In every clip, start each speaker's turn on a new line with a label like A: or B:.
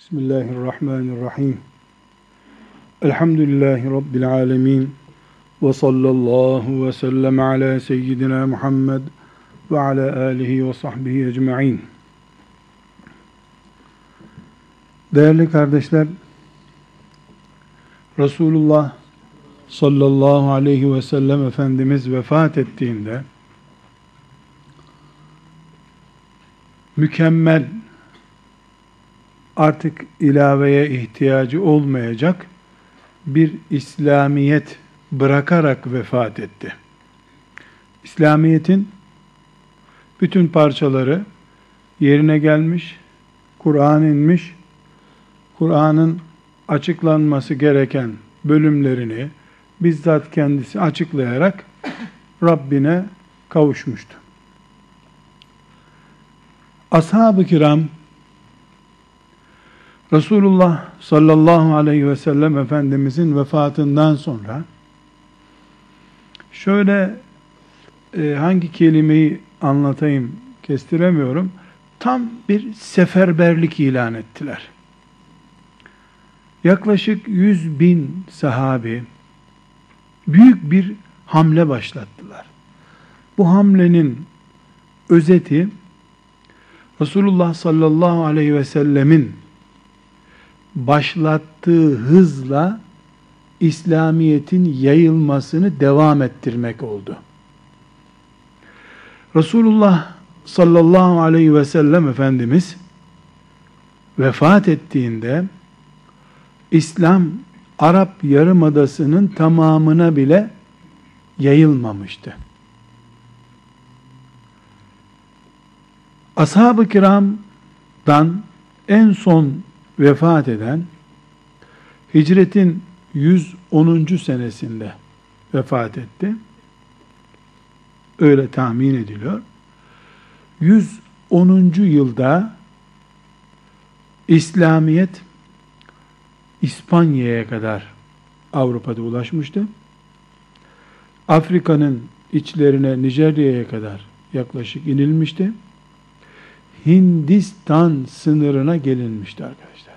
A: Bismillahirrahmanirrahim. Elhamdülillahi Rabbil alemin. Ve sallallahu ve sellem ala seyyidina Muhammed ve ala alihi ve sahbihi ecma'in. Değerli kardeşler, Resulullah sallallahu aleyhi ve sellem Efendimiz vefat ettiğinde mükemmel artık ilaveye ihtiyacı olmayacak bir İslamiyet bırakarak vefat etti. İslamiyetin bütün parçaları yerine gelmiş, Kur'an inmiş, Kur'an'ın açıklanması gereken bölümlerini bizzat kendisi açıklayarak Rabbine kavuşmuştu. Ashab-ı kiram Resulullah sallallahu aleyhi ve sellem Efendimizin vefatından sonra şöyle e, hangi kelimeyi anlatayım kestiremiyorum. Tam bir seferberlik ilan ettiler. Yaklaşık yüz bin sahabi büyük bir hamle başlattılar. Bu hamlenin özeti Resulullah sallallahu aleyhi ve sellemin başlattığı hızla İslamiyet'in yayılmasını devam ettirmek oldu. Resulullah sallallahu aleyhi ve sellem Efendimiz vefat ettiğinde İslam Arap Yarımadası'nın tamamına bile yayılmamıştı. Ashab-ı kiramdan en son vefat eden hicretin 110. senesinde vefat etti. Öyle tahmin ediliyor. 110. yılda İslamiyet İspanya'ya kadar Avrupa'da ulaşmıştı. Afrika'nın içlerine Nijerya'ya kadar yaklaşık inilmişti. Hindistan sınırına gelinmişti arkadaşlar.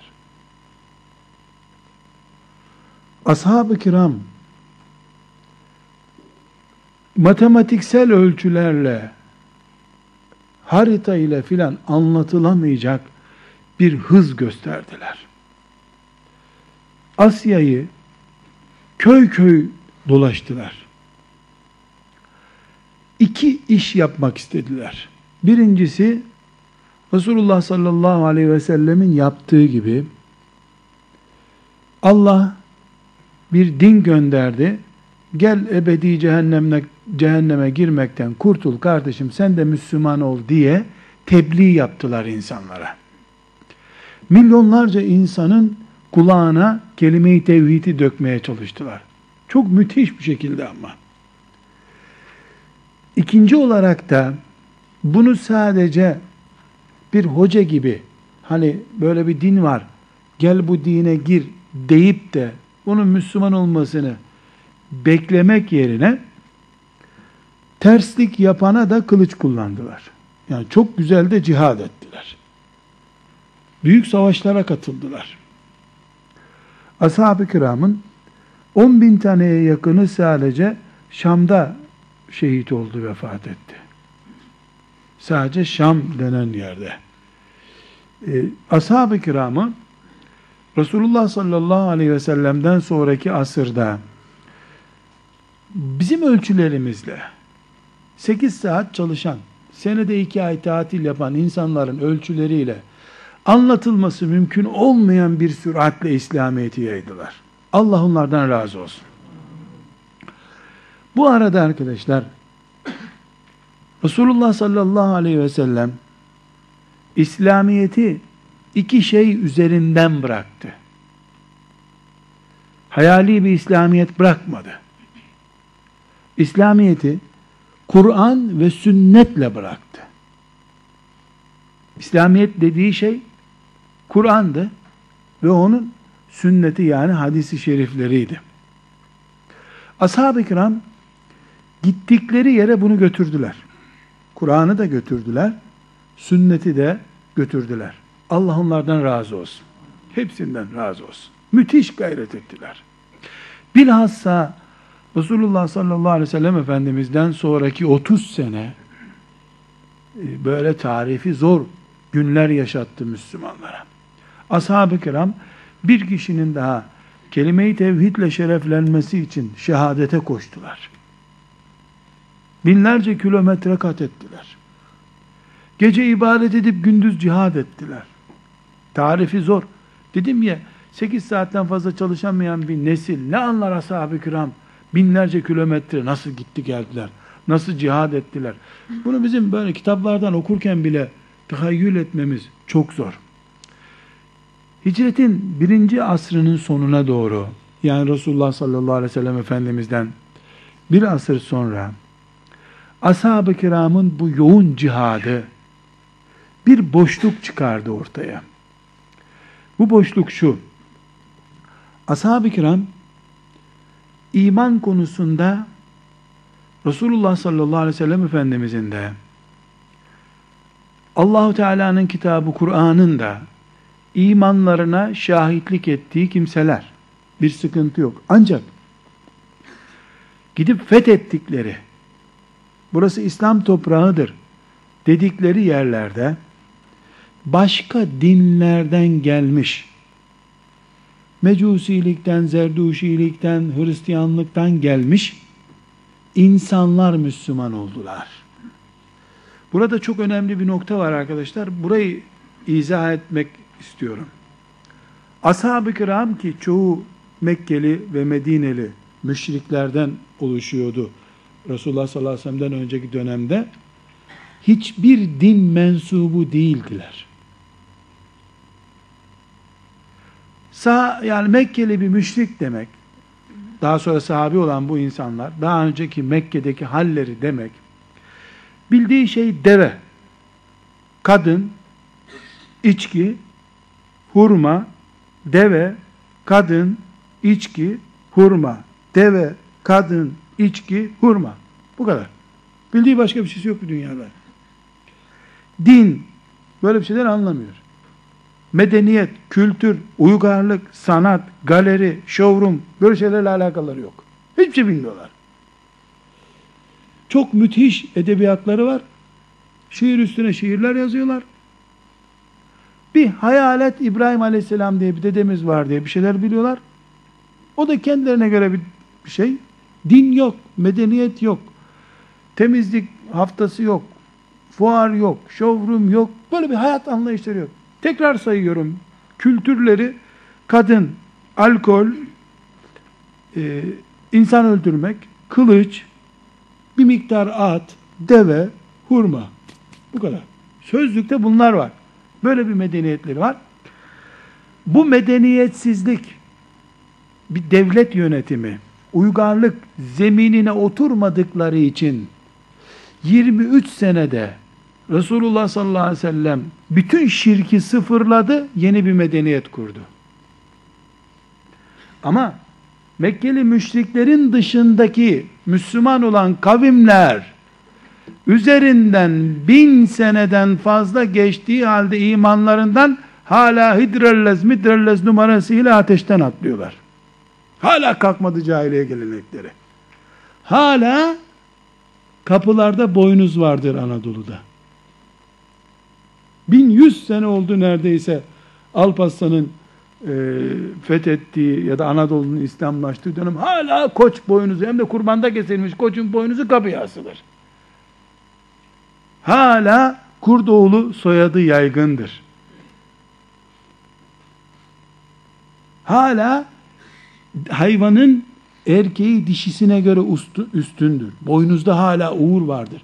A: Ashab-ı kiram matematiksel ölçülerle harita ile filan anlatılamayacak bir hız gösterdiler. Asya'yı köy köy dolaştılar. İki iş yapmak istediler. Birincisi Resulullah sallallahu aleyhi ve sellemin yaptığı gibi Allah bir din gönderdi. Gel ebedi cehennemine, cehenneme girmekten kurtul kardeşim sen de Müslüman ol diye tebliğ yaptılar insanlara. Milyonlarca insanın kulağına kelime-i tevhidi dökmeye çalıştılar. Çok müthiş bir şekilde ama. İkinci olarak da bunu sadece bir hoca gibi hani böyle bir din var gel bu dine gir deyip de onun Müslüman olmasını beklemek yerine terslik yapana da kılıç kullandılar. Yani çok güzel de cihad ettiler. Büyük savaşlara katıldılar. Ashab-ı kiramın 10 bin taneye yakını sadece Şam'da şehit oldu, vefat etti. Sadece Şam denen yerde. Ee, Ashab-ı kiramı Resulullah sallallahu aleyhi ve sellem'den sonraki asırda bizim ölçülerimizle 8 saat çalışan, senede 2 ay tatil yapan insanların ölçüleriyle anlatılması mümkün olmayan bir süratle İslamiyet'i yaydılar. Allah onlardan razı olsun. Bu arada arkadaşlar Resulullah sallallahu aleyhi ve sellem İslamiyet'i iki şey üzerinden bıraktı. Hayali bir İslamiyet bırakmadı. İslamiyet'i Kur'an ve sünnetle bıraktı. İslamiyet dediği şey Kur'an'dı ve onun sünneti yani hadisi şerifleriydi. Ashab-ı kiram gittikleri yere bunu götürdüler. Kur'an'ı da götürdüler, sünneti de götürdüler. Allah onlardan razı olsun. Hepsinden razı olsun. Müthiş gayret ettiler. Bilhassa Resulullah sallallahu aleyhi ve sellem Efendimiz'den sonraki 30 sene e, böyle tarifi zor günler yaşattı Müslümanlara. Ashab-ı kiram bir kişinin daha kelime-i tevhidle şereflenmesi için şehadete koştular. Binlerce kilometre kat ettiler. Gece ibadet edip gündüz cihad ettiler. Tarifi zor. Dedim ya 8 saatten fazla çalışamayan bir nesil ne anlar ashab-ı kiram? Binlerce kilometre nasıl gitti geldiler? Nasıl cihad ettiler? Bunu bizim böyle kitaplardan okurken bile tahayyül etmemiz çok zor. Hicretin birinci asrının sonuna doğru yani Resulullah sallallahu aleyhi ve sellem Efendimiz'den bir asır sonra ashab-ı kiramın bu yoğun cihadı bir boşluk çıkardı ortaya. Bu boşluk şu. Ashab-ı kiram iman konusunda Resulullah sallallahu aleyhi ve sellem Efendimizin de Allahu Teala'nın kitabı Kur'an'ın da imanlarına şahitlik ettiği kimseler. Bir sıkıntı yok. Ancak gidip fethettikleri burası İslam toprağıdır dedikleri yerlerde başka dinlerden gelmiş Mecusilikten, Zerduşilikten, Hristiyanlıktan gelmiş insanlar Müslüman oldular. Burada çok önemli bir nokta var arkadaşlar. Burayı izah etmek istiyorum. Ashab-ı kiram ki çoğu Mekkeli ve Medineli müşriklerden oluşuyordu. Resulullah sallallahu aleyhi ve sellem'den önceki dönemde hiçbir din mensubu değildiler. Sağ, yani Mekkeli bir müşrik demek, daha sonra sahabi olan bu insanlar, daha önceki Mekke'deki halleri demek, bildiği şey deve, kadın, içki, hurma, deve, kadın, içki, hurma, deve, kadın, içki, hurma. Bu kadar. Bildiği başka bir şey yok bu dünyada. Din böyle bir şeyler anlamıyor. Medeniyet, kültür, uygarlık, sanat, galeri, showroom böyle şeylerle alakaları yok. Hiçbir şey bilmiyorlar. Çok müthiş edebiyatları var. Şiir üstüne şiirler yazıyorlar. Bir hayalet İbrahim Aleyhisselam diye bir dedemiz var diye bir şeyler biliyorlar. O da kendilerine göre bir şey. Din yok, medeniyet yok. Temizlik haftası yok. Fuar yok, showroom yok. Böyle bir hayat anlayışları yok. Tekrar sayıyorum. Kültürleri kadın, alkol, e, insan öldürmek, kılıç, bir miktar at, deve, hurma. Bu kadar. Sözlükte bunlar var. Böyle bir medeniyetleri var. Bu medeniyetsizlik bir devlet yönetimi, uygarlık zeminine oturmadıkları için 23 senede Resulullah sallallahu aleyhi ve sellem bütün şirki sıfırladı, yeni bir medeniyet kurdu. Ama Mekkeli müşriklerin dışındaki Müslüman olan kavimler üzerinden bin seneden fazla geçtiği halde imanlarından hala hidrellez midrellez numarasıyla ateşten atlıyorlar. Hala kalkmadı cahiliye gelenekleri. Hala kapılarda boynuz vardır Anadolu'da. 1100 sene oldu neredeyse Alparslan'ın e, fethettiği ya da Anadolu'nun İslamlaştığı dönem hala koç boynuzu hem de kurbanda kesilmiş koçun boynuzu kapıya asılır. Hala Kurdoğlu soyadı yaygındır. Hala hayvanın erkeği dişisine göre üstündür. Boynuzda hala uğur vardır.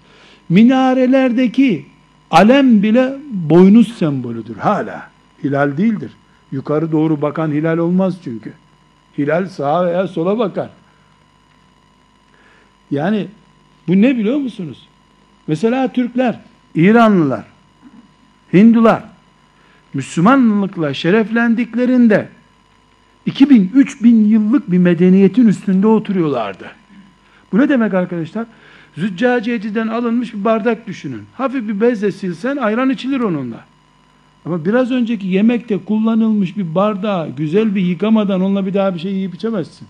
A: Minarelerdeki alem bile boynuz sembolüdür hala. Hilal değildir. Yukarı doğru bakan hilal olmaz çünkü. Hilal sağa veya sola bakar. Yani bu ne biliyor musunuz? Mesela Türkler, İranlılar, Hindular Müslümanlıkla şereflendiklerinde 2000-3000 yıllık bir medeniyetin üstünde oturuyorlardı. Bu ne demek arkadaşlar? Züccaciyeciden alınmış bir bardak düşünün. Hafif bir bezle silsen ayran içilir onunla. Ama biraz önceki yemekte kullanılmış bir bardağı güzel bir yıkamadan onunla bir daha bir şey yiyip içemezsin.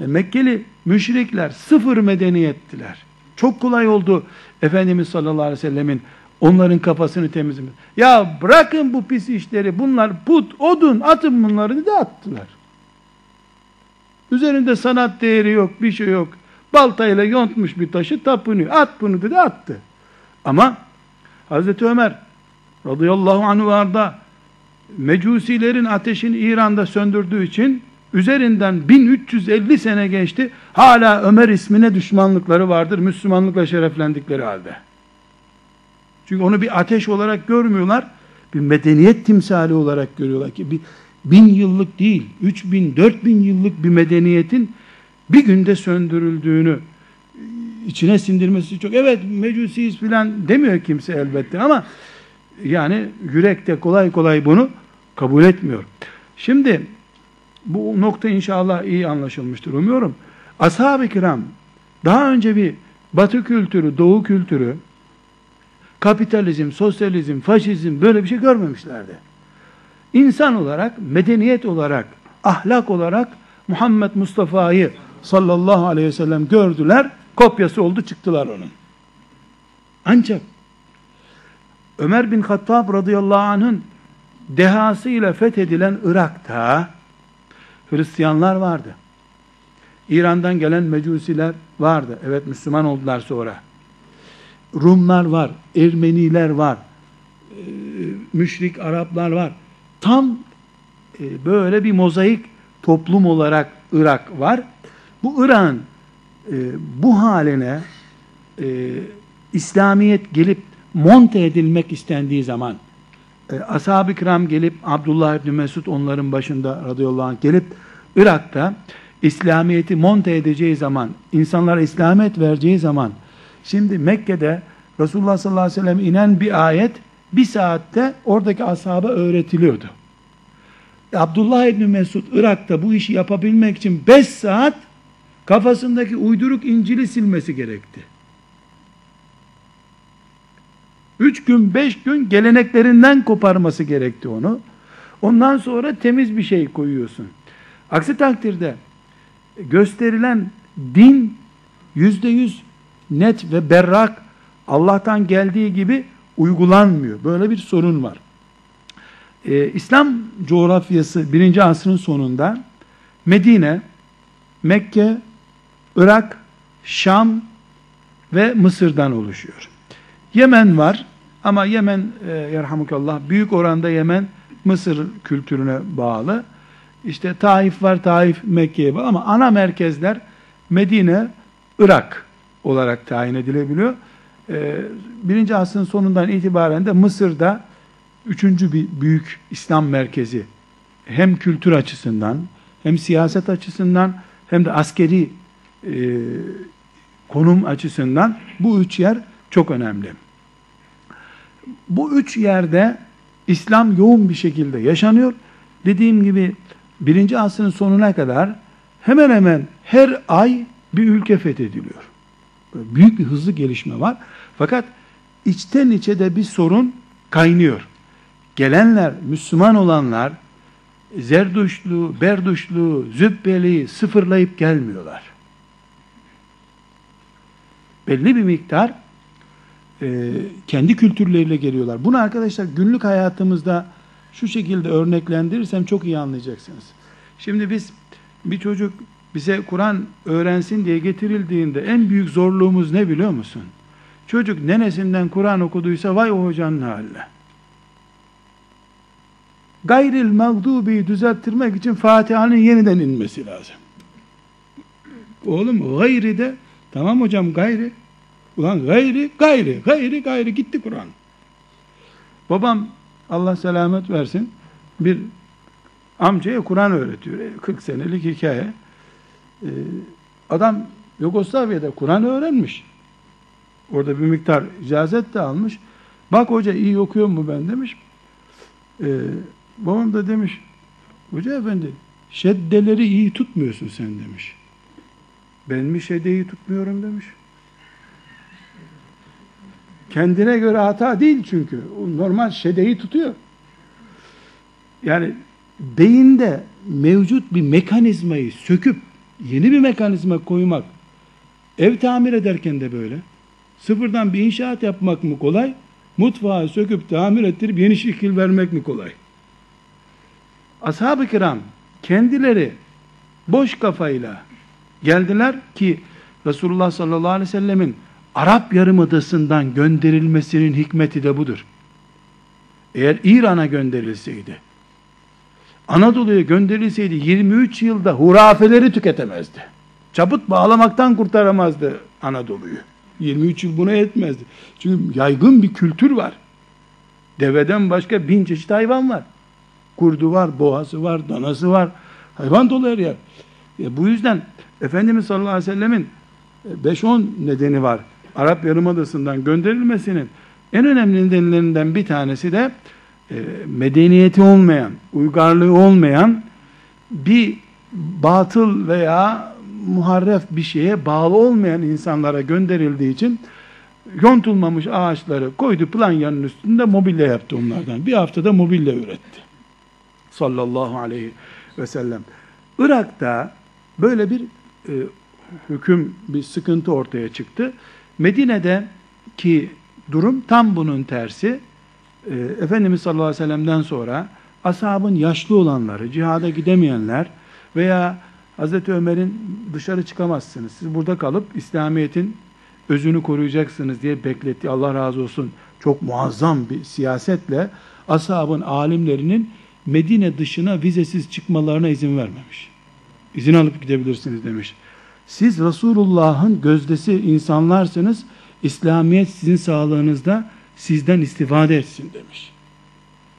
A: E, Mekkeli müşrikler sıfır medeniyettiler. Çok kolay oldu Efendimiz sallallahu aleyhi ve sellemin onların kafasını temizlemek. Ya bırakın bu pis işleri bunlar put, odun atın bunları dedi attılar. Üzerinde sanat değeri yok bir şey yok. Baltayla yontmuş bir taşı tapınıyor. At bunu dedi attı. Ama Hazreti Ömer radıyallahu anh varda mecusilerin ateşini İran'da söndürdüğü için üzerinden 1350 sene geçti. Hala Ömer ismine düşmanlıkları vardır. Müslümanlıkla şereflendikleri halde. Çünkü onu bir ateş olarak görmüyorlar. Bir medeniyet timsali olarak görüyorlar ki bir bin yıllık değil, üç bin, dört bin yıllık bir medeniyetin bir günde söndürüldüğünü içine sindirmesi çok. Evet mecusiyiz filan demiyor kimse elbette ama yani yürekte kolay kolay bunu kabul etmiyor. Şimdi bu nokta inşallah iyi anlaşılmıştır umuyorum. Ashab-ı kiram daha önce bir batı kültürü, doğu kültürü, kapitalizm, sosyalizm, faşizm böyle bir şey görmemişlerdi. İnsan olarak, medeniyet olarak, ahlak olarak Muhammed Mustafa'yı sallallahu aleyhi ve sellem gördüler, kopyası oldu çıktılar onun. Ancak Ömer bin Hattab radıyallahu anh'ın dehasıyla fethedilen Irak'ta Hristiyanlar vardı. İran'dan gelen mecusiler vardı. Evet Müslüman oldular sonra. Rumlar var, Ermeniler var, e, müşrik Araplar var. Tam e, böyle bir mozaik toplum olarak Irak var. Bu Irak'ın e, bu haline İslamiyet gelip monte edilmek istendiği zaman ashab-ı kiram gelip Abdullah İbni Mesud onların başında radıyallahu anh gelip Irak'ta İslamiyet'i monte edeceği zaman, insanlara İslamiyet vereceği zaman, şimdi Mekke'de Resulullah sallallahu aleyhi ve sellem inen bir ayet, bir saatte oradaki ashaba öğretiliyordu. Abdullah İbni Mesud Irak'ta bu işi yapabilmek için 5 saat kafasındaki uyduruk İncil'i silmesi gerekti. 3 gün 5 gün geleneklerinden koparması gerekti onu. Ondan sonra temiz bir şey koyuyorsun. Aksi takdirde gösterilen din yüzde yüz net ve berrak Allah'tan geldiği gibi uygulanmıyor. Böyle bir sorun var. Ee, İslam coğrafyası birinci asrın sonunda Medine, Mekke, Irak, Şam ve Mısır'dan oluşuyor. Yemen var ama Yemen e, yerhamukallah büyük oranda Yemen Mısır kültürüne bağlı. İşte Taif var, Taif Mekke'ye bağlı ama ana merkezler Medine, Irak olarak tayin edilebiliyor. Ee, birinci asrın sonundan itibaren de Mısır'da üçüncü bir büyük İslam merkezi hem kültür açısından hem siyaset açısından hem de askeri e, konum açısından bu üç yer çok önemli. Bu üç yerde İslam yoğun bir şekilde yaşanıyor. Dediğim gibi birinci asrın sonuna kadar hemen hemen her ay bir ülke fethediliyor. Büyük bir hızlı gelişme var. Fakat içten içe de bir sorun kaynıyor. Gelenler, Müslüman olanlar Zerduşlu, Berduşlu, Zübbeli sıfırlayıp gelmiyorlar. Belli bir miktar e, kendi kültürleriyle geliyorlar. Bunu arkadaşlar günlük hayatımızda şu şekilde örneklendirirsem çok iyi anlayacaksınız. Şimdi biz bir çocuk bize Kur'an öğrensin diye getirildiğinde en büyük zorluğumuz ne biliyor musun? Çocuk nenesinden Kur'an okuduysa vay o hocanın haline. Gayril mağdubi düzelttirmek için Fatiha'nın yeniden inmesi lazım. Oğlum gayri de tamam hocam gayri. Ulan gayri gayri gayri gayri gitti Kur'an. Babam Allah selamet versin bir amcaya Kur'an öğretiyor. 40 senelik hikaye. Ee, adam Yugoslavya'da Kur'an öğrenmiş. Orada bir miktar icazet de almış. Bak hoca iyi okuyor mu ben demiş. Ee, babam da demiş, hoca efendi şeddeleri iyi tutmuyorsun sen demiş. Ben mi şeddeyi tutmuyorum demiş. Kendine göre hata değil çünkü. O normal şedeyi tutuyor. Yani beyinde mevcut bir mekanizmayı söküp yeni bir mekanizma koymak ev tamir ederken de böyle. Sıfırdan bir inşaat yapmak mı kolay? Mutfağı söküp tamir ettirip yeni şekil vermek mi kolay? Ashab-ı kiram kendileri boş kafayla geldiler ki Resulullah sallallahu aleyhi ve sellemin Arap Yarımadası'ndan gönderilmesinin hikmeti de budur. Eğer İran'a gönderilseydi, Anadolu'ya gönderilseydi 23 yılda hurafeleri tüketemezdi. Çaput bağlamaktan kurtaramazdı Anadolu'yu. 23 yıl buna yetmezdi. Çünkü yaygın bir kültür var. Deveden başka bin çeşit hayvan var. Kurdu var, boğası var, danası var. Hayvan dolu her yer. E bu yüzden Efendimiz sallallahu aleyhi ve sellemin 5-10 nedeni var. Arap Yarımadası'ndan gönderilmesinin en önemli nedenlerinden bir tanesi de e, medeniyeti olmayan, uygarlığı olmayan bir batıl veya muharref bir şeye bağlı olmayan insanlara gönderildiği için yontulmamış ağaçları koydu planyanın üstünde mobilya yaptı onlardan. Bir haftada mobilya üretti. Sallallahu aleyhi ve sellem. Irak'ta böyle bir e, hüküm, bir sıkıntı ortaya çıktı. Medine'de ki durum tam bunun tersi. E, Efendimiz sallallahu aleyhi ve sellem'den sonra ashabın yaşlı olanları, cihada gidemeyenler veya Hazreti Ömer'in dışarı çıkamazsınız. Siz burada kalıp İslamiyet'in özünü koruyacaksınız diye bekletti. Allah razı olsun. Çok muazzam bir siyasetle ashabın, alimlerinin Medine dışına vizesiz çıkmalarına izin vermemiş. İzin alıp gidebilirsiniz demiş. Siz Resulullah'ın gözdesi insanlarsınız. İslamiyet sizin sağlığınızda sizden istifade etsin demiş.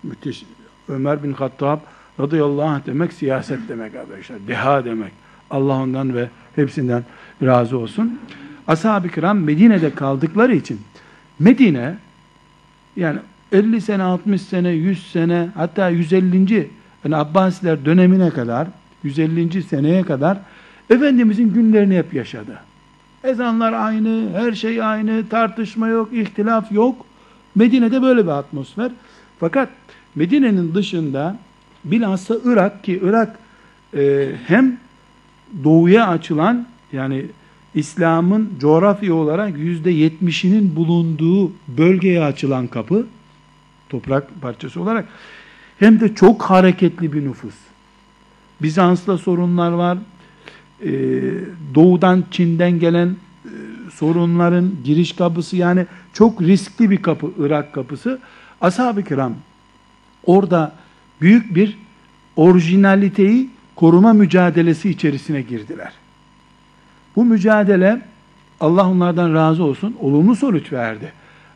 A: Müthiş. Ömer bin Hattab radıyallahu anh demek siyaset demek arkadaşlar. Deha demek. Allah ondan ve hepsinden razı olsun. Ashab-ı kiram Medine'de kaldıkları için Medine yani 50 sene, 60 sene, 100 sene hatta 150. yani Abbasiler dönemine kadar 150. seneye kadar Efendimizin günlerini hep yaşadı. Ezanlar aynı, her şey aynı, tartışma yok, ihtilaf yok. Medine'de böyle bir atmosfer. Fakat Medine'nin dışında bilhassa Irak ki Irak e, hem doğuya açılan yani İslam'ın coğrafya olarak yüzde yetmişinin bulunduğu bölgeye açılan kapı toprak parçası olarak hem de çok hareketli bir nüfus. Bizans'la sorunlar var. Ee, doğudan Çin'den gelen e, sorunların giriş kapısı yani çok riskli bir kapı Irak kapısı. Ashab-ı kiram orada büyük bir orijinaliteyi koruma mücadelesi içerisine girdiler. Bu mücadele Allah onlardan razı olsun olumlu sonuç verdi.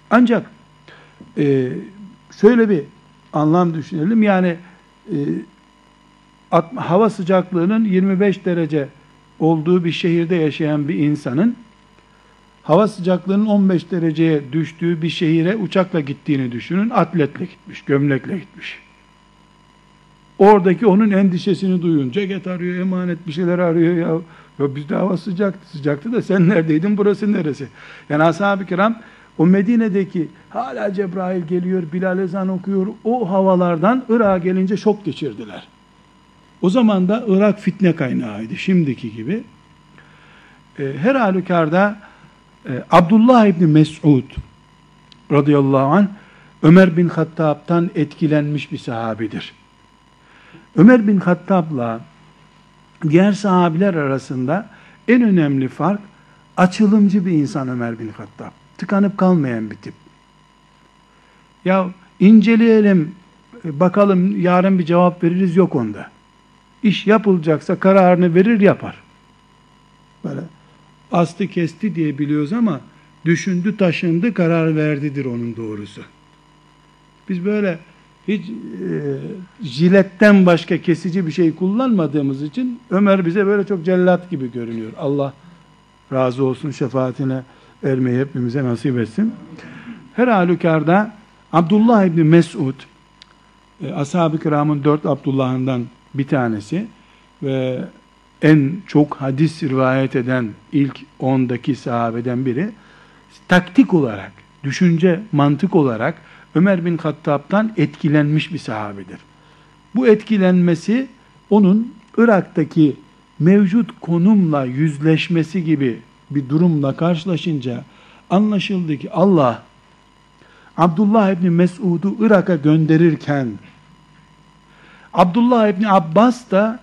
A: Ancak e, şöyle bir anlam düşünelim yani e, at, hava sıcaklığının 25 derece olduğu bir şehirde yaşayan bir insanın hava sıcaklığının 15 dereceye düştüğü bir şehire uçakla gittiğini düşünün. Atletle gitmiş, gömlekle gitmiş. Oradaki onun endişesini duyun. Ceket arıyor, emanet bir şeyler arıyor. Ya, ya bizde hava sıcaktı, sıcaktı da sen neredeydin, burası neresi? Yani ashab-ı kiram o Medine'deki hala Cebrail geliyor, Bilal ezan okuyor. O havalardan Irak'a gelince şok geçirdiler. O zaman da Irak fitne kaynağıydı. Şimdiki gibi. E, her halükarda e, Abdullah İbni Mes'ud radıyallahu anh Ömer bin Hattab'tan etkilenmiş bir sahabidir. Ömer bin Hattab'la diğer sahabiler arasında en önemli fark açılımcı bir insan Ömer bin Hattab. Tıkanıp kalmayan bir tip. Ya inceleyelim, bakalım yarın bir cevap veririz yok onda. İş yapılacaksa kararını verir yapar. Böyle astı kesti diye biliyoruz ama düşündü taşındı karar verdidir onun doğrusu. Biz böyle hiç e, jiletten başka kesici bir şey kullanmadığımız için Ömer bize böyle çok cellat gibi görünüyor. Allah razı olsun şefaatine ermeyi hepimize nasip etsin. Her halükarda Abdullah İbni Mesud e, ashab-ı kiramın dört Abdullah'ından bir tanesi ve en çok hadis rivayet eden ilk ondaki sahabeden biri taktik olarak düşünce, mantık olarak Ömer bin Hattab'dan etkilenmiş bir sahabedir. Bu etkilenmesi onun Irak'taki mevcut konumla yüzleşmesi gibi bir durumla karşılaşınca anlaşıldı ki Allah Abdullah İbni Mesud'u Irak'a gönderirken Abdullah İbni Abbas da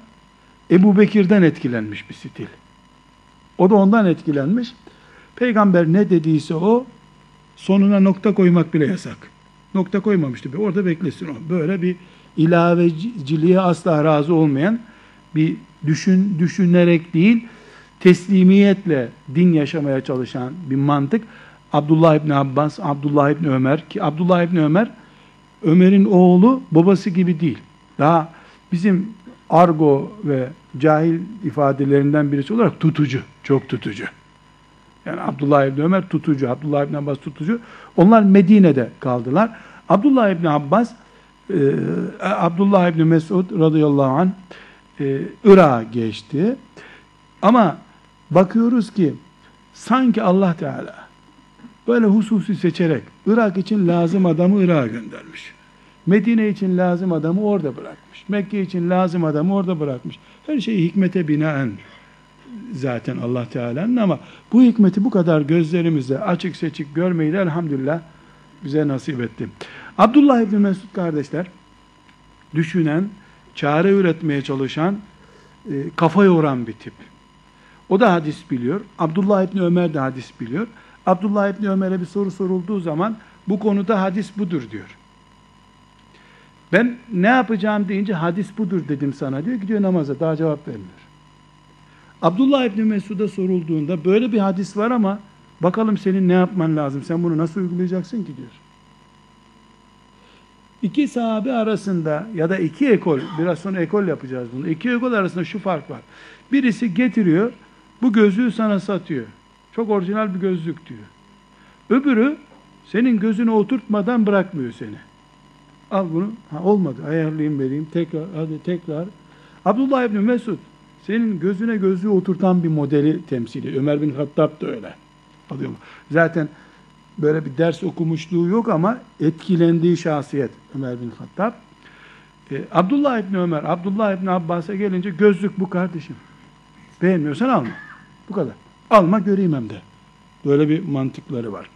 A: Ebu Bekir'den etkilenmiş bir stil. O da ondan etkilenmiş. Peygamber ne dediyse o sonuna nokta koymak bile yasak. Nokta koymamıştı. Orada beklesin o. Böyle bir ilaveciliğe asla razı olmayan bir düşün düşünerek değil teslimiyetle din yaşamaya çalışan bir mantık. Abdullah İbni Abbas, Abdullah İbni Ömer ki Abdullah İbni Ömer Ömer'in oğlu babası gibi değil. Daha bizim argo ve cahil ifadelerinden birisi olarak tutucu, çok tutucu. Yani Abdullah İbni Ömer tutucu, Abdullah İbni Abbas tutucu. Onlar Medine'de kaldılar. Abdullah İbni Abbas, e, Abdullah İbni Mesud radıyallahu anh e, Irak'a geçti. Ama bakıyoruz ki sanki Allah Teala böyle hususi seçerek Irak için lazım adamı Irak'a göndermiş. Medine için lazım adamı orada bırakmış. Mekke için lazım adamı orada bırakmış. Her şeyi hikmete binaen zaten Allah Teala'nın ama bu hikmeti bu kadar gözlerimizle açık seçik görmeyi de elhamdülillah bize nasip etti. Abdullah İbni Mesud kardeşler düşünen, çare üretmeye çalışan, e, kafa yoran bir tip. O da hadis biliyor. Abdullah İbni Ömer de hadis biliyor. Abdullah İbni Ömer'e bir soru sorulduğu zaman bu konuda hadis budur diyor. Ben ne yapacağım deyince hadis budur dedim sana diyor. Gidiyor namaza daha cevap vermiyor. Abdullah İbni Mesud'a sorulduğunda böyle bir hadis var ama bakalım senin ne yapman lazım? Sen bunu nasıl uygulayacaksın ki diyor. İki sahabe arasında ya da iki ekol, biraz sonra ekol yapacağız bunu. İki ekol arasında şu fark var. Birisi getiriyor, bu gözlüğü sana satıyor. Çok orijinal bir gözlük diyor. Öbürü senin gözünü oturtmadan bırakmıyor seni. Al bunu. Ha, olmadı. Ayarlayayım vereyim. Tekrar hadi tekrar. Abdullah İbni Mesud senin gözüne gözlüğü oturtan bir modeli temsili. Ömer bin Hattab da öyle. Alıyor? Zaten böyle bir ders okumuşluğu yok ama etkilendiği şahsiyet Ömer bin Hattab. Ee, Abdullah İbni Ömer, Abdullah İbni Abbas'a gelince gözlük bu kardeşim. Beğenmiyorsan alma. Bu kadar. Alma göreyim hem de. Böyle bir mantıkları var.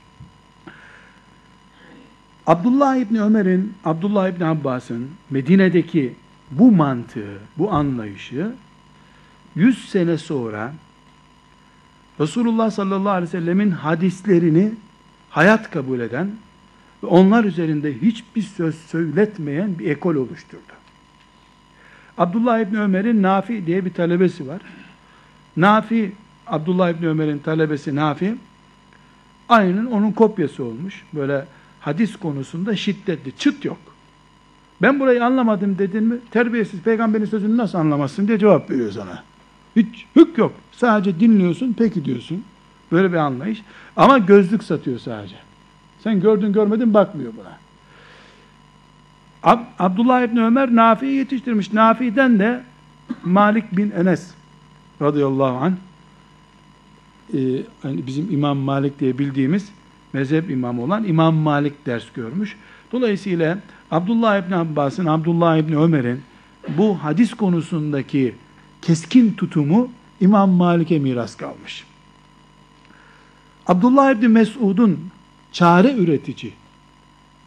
A: Abdullah İbni Ömer'in, Abdullah İbni Abbas'ın Medine'deki bu mantığı, bu anlayışı 100 sene sonra Resulullah sallallahu aleyhi ve sellemin hadislerini hayat kabul eden ve onlar üzerinde hiçbir söz söyletmeyen bir ekol oluşturdu. Abdullah İbni Ömer'in Nafi diye bir talebesi var. Nafi, Abdullah İbni Ömer'in talebesi Nafi, aynen onun kopyası olmuş. Böyle hadis konusunda şiddetli, çıt yok. Ben burayı anlamadım dedin mi, terbiyesiz peygamberin sözünü nasıl anlamazsın diye cevap veriyor sana. Hiç hük yok. Sadece dinliyorsun, peki diyorsun. Böyle bir anlayış. Ama gözlük satıyor sadece. Sen gördün görmedin bakmıyor buna. Ab Abdullah İbni Ömer Nafi'yi yetiştirmiş. Nafi'den de Malik bin Enes radıyallahu anh e, hani bizim İmam Malik diye bildiğimiz mezhep imamı olan İmam Malik ders görmüş. Dolayısıyla Abdullah İbni Abbas'ın, Abdullah İbni Ömer'in bu hadis konusundaki keskin tutumu İmam Malik'e miras kalmış. Abdullah İbni Mesud'un çare üretici,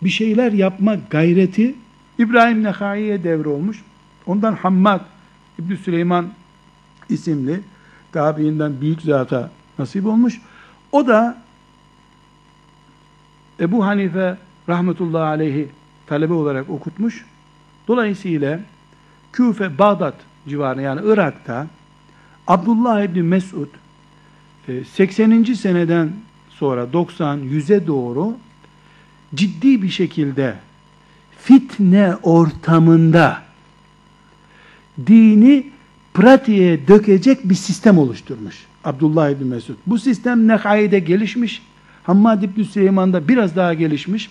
A: bir şeyler yapma gayreti İbrahim Nehai'ye devrolmuş. Ondan Hammad İbni Süleyman isimli tabiinden büyük zata nasip olmuş. O da Ebu Hanife rahmetullahi aleyhi talebe olarak okutmuş. Dolayısıyla Küfe, Bağdat civarında yani Irak'ta Abdullah İbni Mesud 80. E, seneden sonra 90 100'e doğru ciddi bir şekilde fitne ortamında dini pratiğe dökecek bir sistem oluşturmuş Abdullah İbni Mesud. Bu sistem Nekai'de gelişmiş. Hammad İbni Süleyman'da biraz daha gelişmiş.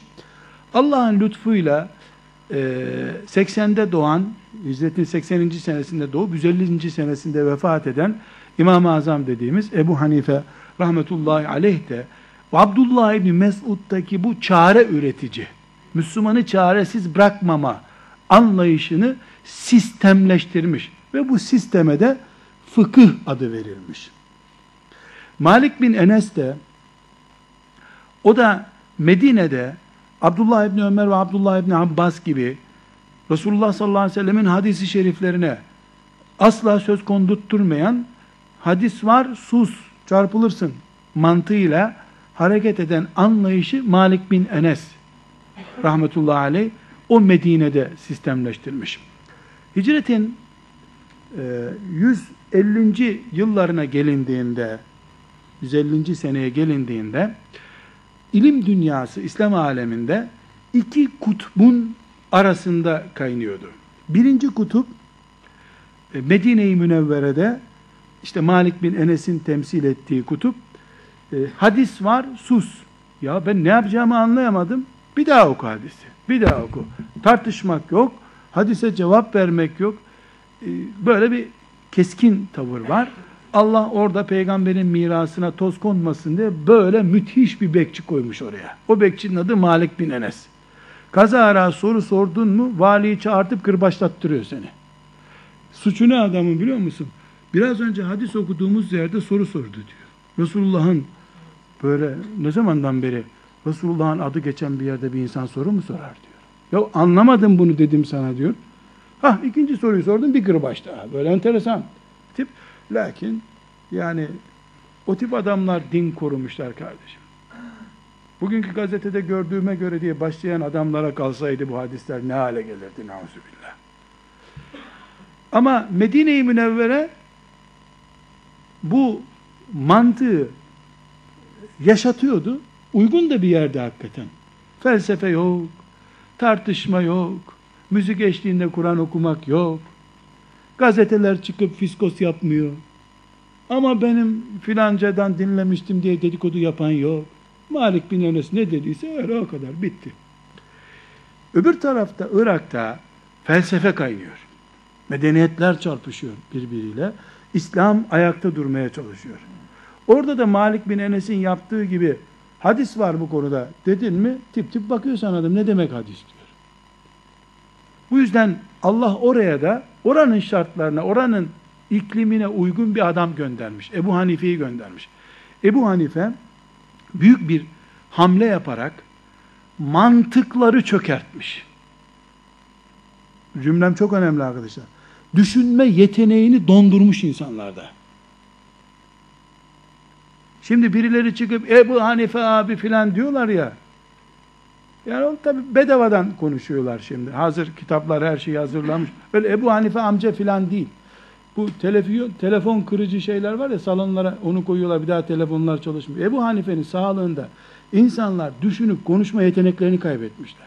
A: Allah'ın lütfuyla 80'de e, doğan, hicretin 80. senesinde doğup 150. senesinde vefat eden İmam-ı Azam dediğimiz Ebu Hanife rahmetullahi aleyh de Abdullah İbni Mesud'daki bu çare üretici, Müslümanı çaresiz bırakmama anlayışını sistemleştirmiş. Ve bu sisteme de fıkıh adı verilmiş. Malik bin Enes de o da Medine'de Abdullah İbni Ömer ve Abdullah İbni Abbas gibi Resulullah sallallahu aleyhi ve sellemin hadisi şeriflerine asla söz kondurtturmayan hadis var sus çarpılırsın mantığıyla hareket eden anlayışı Malik bin Enes rahmetullahi aleyh o Medine'de sistemleştirmiş. Hicretin 150. E, yıllarına gelindiğinde 150. seneye gelindiğinde ilim dünyası İslam aleminde iki kutbun arasında kaynıyordu. Birinci kutup e, Medine-i Münevvere'de işte Malik bin Enes'in temsil ettiği kutup e, hadis var sus. Ya ben ne yapacağımı anlayamadım. Bir daha oku hadisi. Bir daha oku. Tartışmak yok. Hadise cevap vermek yok. E, böyle bir keskin tavır var. Allah orada peygamberin mirasına toz konmasın diye böyle müthiş bir bekçi koymuş oraya. O bekçinin adı Malik bin Enes. Kazara soru sordun mu valiyi çağırtıp kırbaçlattırıyor seni. Suçu ne adamın biliyor musun? Biraz önce hadis okuduğumuz yerde soru sordu diyor. Resulullah'ın böyle ne zamandan beri Resulullah'ın adı geçen bir yerde bir insan soru mu sorar diyor. Ya anlamadım bunu dedim sana diyor. Ha ikinci soruyu sordum bir kırbaç daha. Böyle enteresan tip. Lakin yani o tip adamlar din korumuşlar kardeşim. Bugünkü gazetede gördüğüme göre diye başlayan adamlara kalsaydı bu hadisler ne hale gelirdi nauzubillah. Ama Medine-i Münevvere bu mantığı yaşatıyordu. Uygun da bir yerde hakikaten. Felsefe yok, tartışma yok, müzik eşliğinde Kur'an okumak yok. Gazeteler çıkıp fiskos yapmıyor. Ama benim filancadan dinlemiştim diye dedikodu yapan yok. Malik bin Enes ne dediyse öyle o kadar bitti. Öbür tarafta Irak'ta felsefe kaynıyor. Medeniyetler çarpışıyor birbiriyle. İslam ayakta durmaya çalışıyor. Orada da Malik bin Enes'in yaptığı gibi hadis var bu konuda dedin mi tip tip bakıyor sana adam ne demek hadis diyor. Bu yüzden Allah oraya da oranın şartlarına, oranın iklimine uygun bir adam göndermiş. Ebu Hanife'yi göndermiş. Ebu Hanife büyük bir hamle yaparak mantıkları çökertmiş. Cümlem çok önemli arkadaşlar. Düşünme yeteneğini dondurmuş insanlarda. Şimdi birileri çıkıp Ebu Hanife abi filan diyorlar ya. Yani o tabi bedavadan konuşuyorlar şimdi. Hazır kitaplar her şeyi hazırlamış. Öyle Ebu Hanife amca filan değil. Bu telefon, telefon kırıcı şeyler var ya salonlara onu koyuyorlar bir daha telefonlar çalışmıyor. Ebu Hanife'nin sağlığında insanlar düşünüp konuşma yeteneklerini kaybetmişler.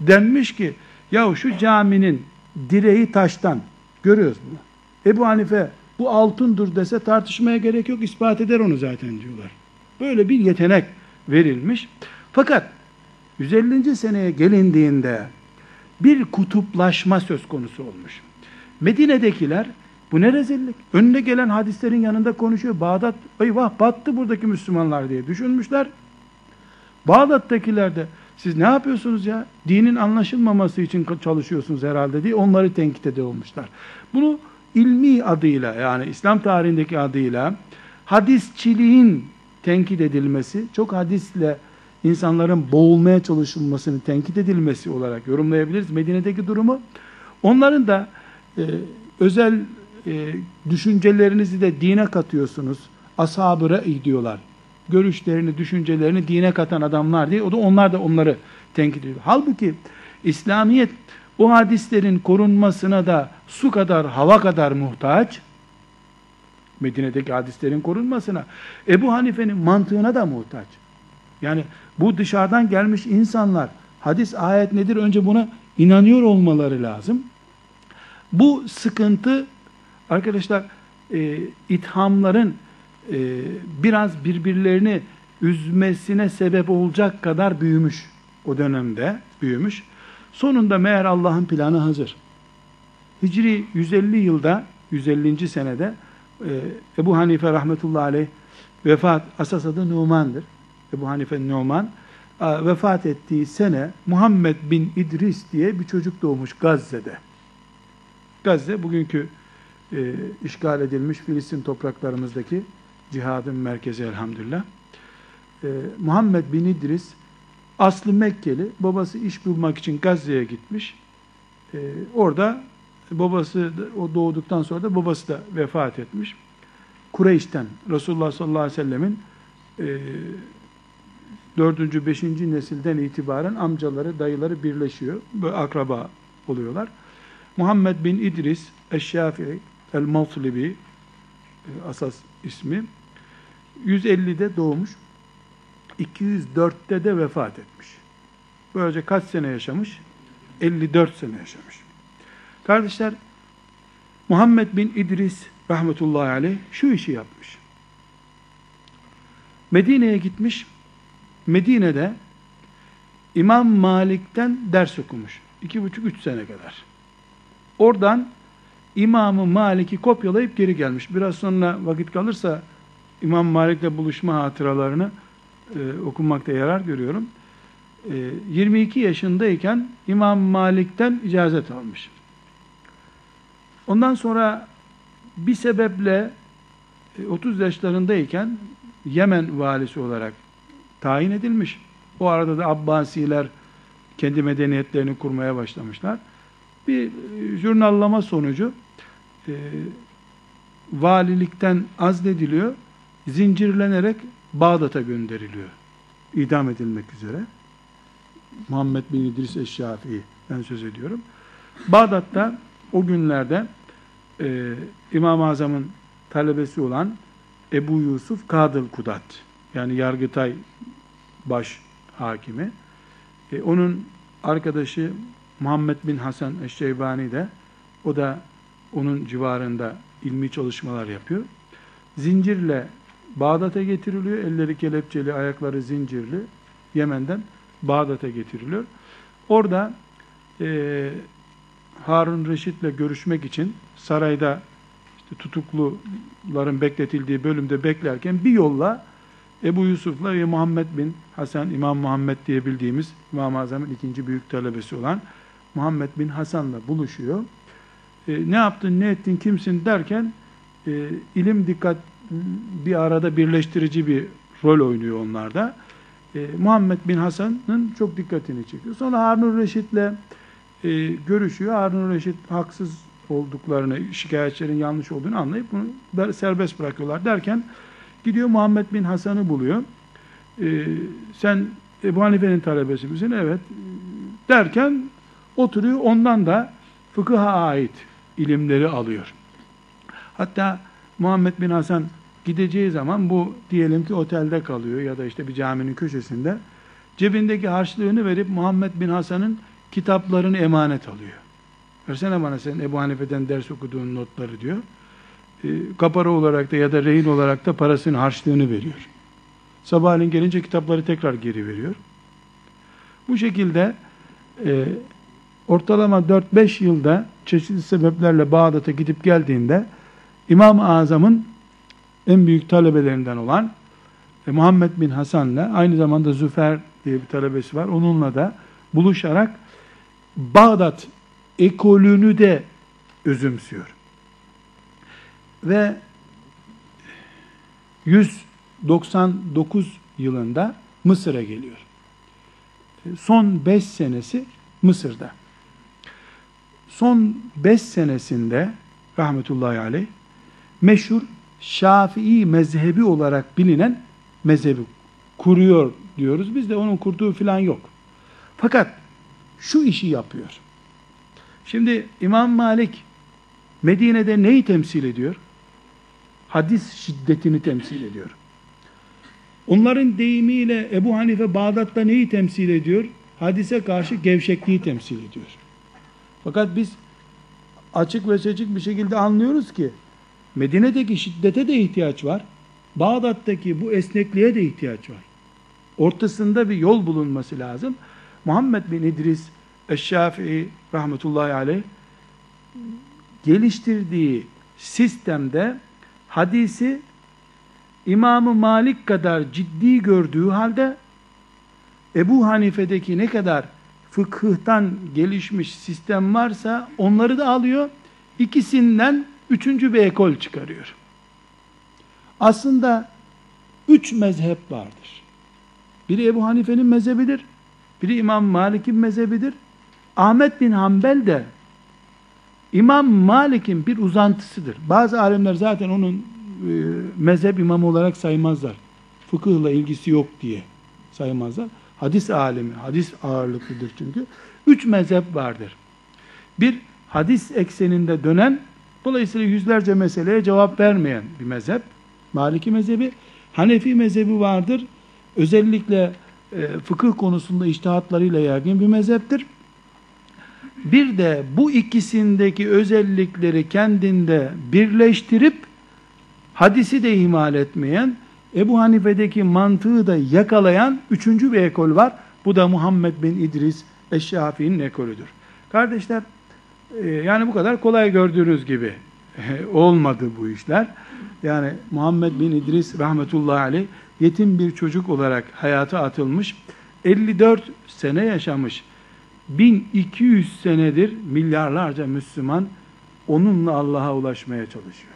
A: Denmiş ki ya şu caminin direği taştan görüyoruz bunu. Ebu Hanife bu altındır dese tartışmaya gerek yok ispat eder onu zaten diyorlar. Böyle bir yetenek verilmiş. Fakat 150. seneye gelindiğinde bir kutuplaşma söz konusu olmuş. Medine'dekiler bu ne rezillik? Önüne gelen hadislerin yanında konuşuyor. Bağdat, eyvah battı buradaki Müslümanlar diye düşünmüşler. Bağdat'takiler de siz ne yapıyorsunuz ya? Dinin anlaşılmaması için çalışıyorsunuz herhalde diye onları tenkit ediyormuşlar. Bunu ilmi adıyla yani İslam tarihindeki adıyla hadisçiliğin tenkit edilmesi, çok hadisle insanların boğulmaya çalışılmasını tenkit edilmesi olarak yorumlayabiliriz. Medine'deki durumu. Onların da e, özel e, düşüncelerinizi de dine katıyorsunuz. Ashab-ı diyorlar. Görüşlerini, düşüncelerini dine katan adamlar diye. O da onlar da onları tenkit ediyor. Halbuki İslamiyet o hadislerin korunmasına da su kadar, hava kadar muhtaç. Medine'deki hadislerin korunmasına. Ebu Hanife'nin mantığına da muhtaç. Yani bu dışarıdan gelmiş insanlar hadis ayet nedir önce buna inanıyor olmaları lazım. Bu sıkıntı arkadaşlar e, ithamların e, biraz birbirlerini üzmesine sebep olacak kadar büyümüş o dönemde büyümüş. Sonunda meğer Allah'ın planı hazır. Hicri 150 yılda 150. senede e, Ebu Hanife rahmetullahi aleyh vefat, asas adı Numan'dır. Ebu Hanife Numan. Vefat ettiği sene Muhammed bin İdris diye bir çocuk doğmuş Gazze'de. Gazze bugünkü e, işgal edilmiş Filistin topraklarımızdaki cihadın merkezi elhamdülillah. E, Muhammed bin İdris aslı Mekkeli, babası iş bulmak için Gazze'ye gitmiş. E, orada babası o doğduktan sonra da babası da vefat etmiş. Kureyş'ten Resulullah sallallahu aleyhi ve sellemin e, dördüncü, beşinci nesilden itibaren amcaları, dayıları birleşiyor. Böyle akraba oluyorlar. Muhammed bin İdris Eşşafii El-Mavslibi e, asas ismi 150'de doğmuş. 204'te de vefat etmiş. Böylece kaç sene yaşamış? 54 sene yaşamış. Kardeşler, Muhammed bin İdris rahmetullahi aleyh şu işi yapmış. Medine'ye gitmiş. Medine'de İmam Malik'ten ders okumuş. İki buçuk, üç sene kadar. Oradan İmamı Malik'i kopyalayıp geri gelmiş. Biraz sonra vakit kalırsa İmam Malik'le buluşma hatıralarını e, okunmakta yarar görüyorum. E, 22 yaşındayken İmam Malik'ten icazet almış. Ondan sonra bir sebeple 30 e, yaşlarındayken Yemen valisi olarak tayin edilmiş. O arada da Abbasiler kendi medeniyetlerini kurmaya başlamışlar. Bir e, jurnallama sonucu e, valilikten azlediliyor, zincirlenerek Bağdat'a gönderiliyor. İdam edilmek üzere. Muhammed bin İdris Eşşafii'den söz ediyorum. Bağdat'ta o günlerde e, İmam-ı Azam'ın talebesi olan Ebu Yusuf Kadıl Kudat yani Yargıtay baş hakimi e, onun arkadaşı Muhammed bin Hasan Eşşeybani de o da onun civarında ilmi çalışmalar yapıyor. Zincirle Bağdat'a getiriliyor. Elleri kelepçeli, ayakları zincirli. Yemen'den Bağdat'a getiriliyor. Orada e, Harun Reşit'le görüşmek için sarayda işte tutukluların bekletildiği bölümde beklerken bir yolla Ebu Yusuf'la ve Muhammed bin Hasan, İmam Muhammed diye bildiğimiz İmam-ı Azam'ın ikinci büyük talebesi olan Muhammed bin Hasan'la buluşuyor. E, ne yaptın, ne ettin, kimsin derken e, ilim dikkat bir arada birleştirici bir rol oynuyor onlarda. E, Muhammed bin Hasan'ın çok dikkatini çekiyor. Sonra Harun Reşit'le e, görüşüyor. Harun Reşit haksız olduklarını, şikayetçilerin yanlış olduğunu anlayıp bunu serbest bırakıyorlar derken gidiyor Muhammed bin Hasan'ı buluyor. E, sen Ebu Hanife'nin talebesi misin? Evet. Derken oturuyor ondan da fıkıha ait ilimleri alıyor. Hatta Muhammed bin Hasan gideceği zaman bu diyelim ki otelde kalıyor ya da işte bir caminin köşesinde cebindeki harçlığını verip Muhammed bin Hasan'ın kitaplarını emanet alıyor. Versene bana sen Ebu Hanife'den ders okuduğun notları diyor. E, kapara olarak da ya da rehin olarak da parasını harçlığını veriyor. Sabahleyin gelince kitapları tekrar geri veriyor. Bu şekilde e, ortalama 4-5 yılda çeşitli sebeplerle Bağdat'a gidip geldiğinde İmam-ı Azam'ın en büyük talebelerinden olan e, Muhammed bin Hasan'la aynı zamanda Züfer diye bir talebesi var. Onunla da buluşarak Bağdat ekolünü de özümsüyor. Ve 199 yılında Mısır'a geliyor. Son 5 senesi Mısır'da. Son 5 senesinde rahmetullahi aleyh meşhur Şafii mezhebi olarak bilinen mezhebi kuruyor diyoruz. Biz de onun kurduğu filan yok. Fakat şu işi yapıyor. Şimdi İmam Malik Medine'de neyi temsil ediyor? Hadis şiddetini temsil ediyor. Onların deyimiyle Ebu Hanife Bağdat'ta neyi temsil ediyor? Hadise karşı gevşekliği temsil ediyor. Fakat biz açık ve seçik bir şekilde anlıyoruz ki Medine'deki şiddete de ihtiyaç var. Bağdat'taki bu esnekliğe de ihtiyaç var. Ortasında bir yol bulunması lazım. Muhammed bin İdris Eşşafii rahmetullahi aleyh geliştirdiği sistemde hadisi İmamı Malik kadar ciddi gördüğü halde Ebu Hanife'deki ne kadar fıkıhtan gelişmiş sistem varsa onları da alıyor. İkisinden üçüncü bir ekol çıkarıyor. Aslında üç mezhep vardır. Biri Ebu Hanife'nin mezhebidir. Biri İmam Malik'in mezhebidir. Ahmet bin Hanbel de İmam Malik'in bir uzantısıdır. Bazı alimler zaten onun e, mezhep imamı olarak saymazlar. Fıkıhla ilgisi yok diye saymazlar. Hadis alimi, hadis ağırlıklıdır çünkü. Üç mezhep vardır. Bir, hadis ekseninde dönen, dolayısıyla yüzlerce meseleye cevap vermeyen bir mezhep. Maliki mezhebi. Hanefi mezhebi vardır. Özellikle e, fıkıh konusunda iştihatlarıyla yaygın bir mezheptir. Bir de bu ikisindeki özellikleri kendinde birleştirip hadisi de ihmal etmeyen, Ebu Hanife'deki mantığı da yakalayan üçüncü bir ekol var. Bu da Muhammed bin İdris Eşşafi'nin ekolüdür. Kardeşler, e, yani bu kadar kolay gördüğünüz gibi olmadı bu işler. Yani Muhammed bin İdris rahmetullahi aleyh yetim bir çocuk olarak hayata atılmış. 54 sene yaşamış. 1200 senedir milyarlarca Müslüman onunla Allah'a ulaşmaya çalışıyor.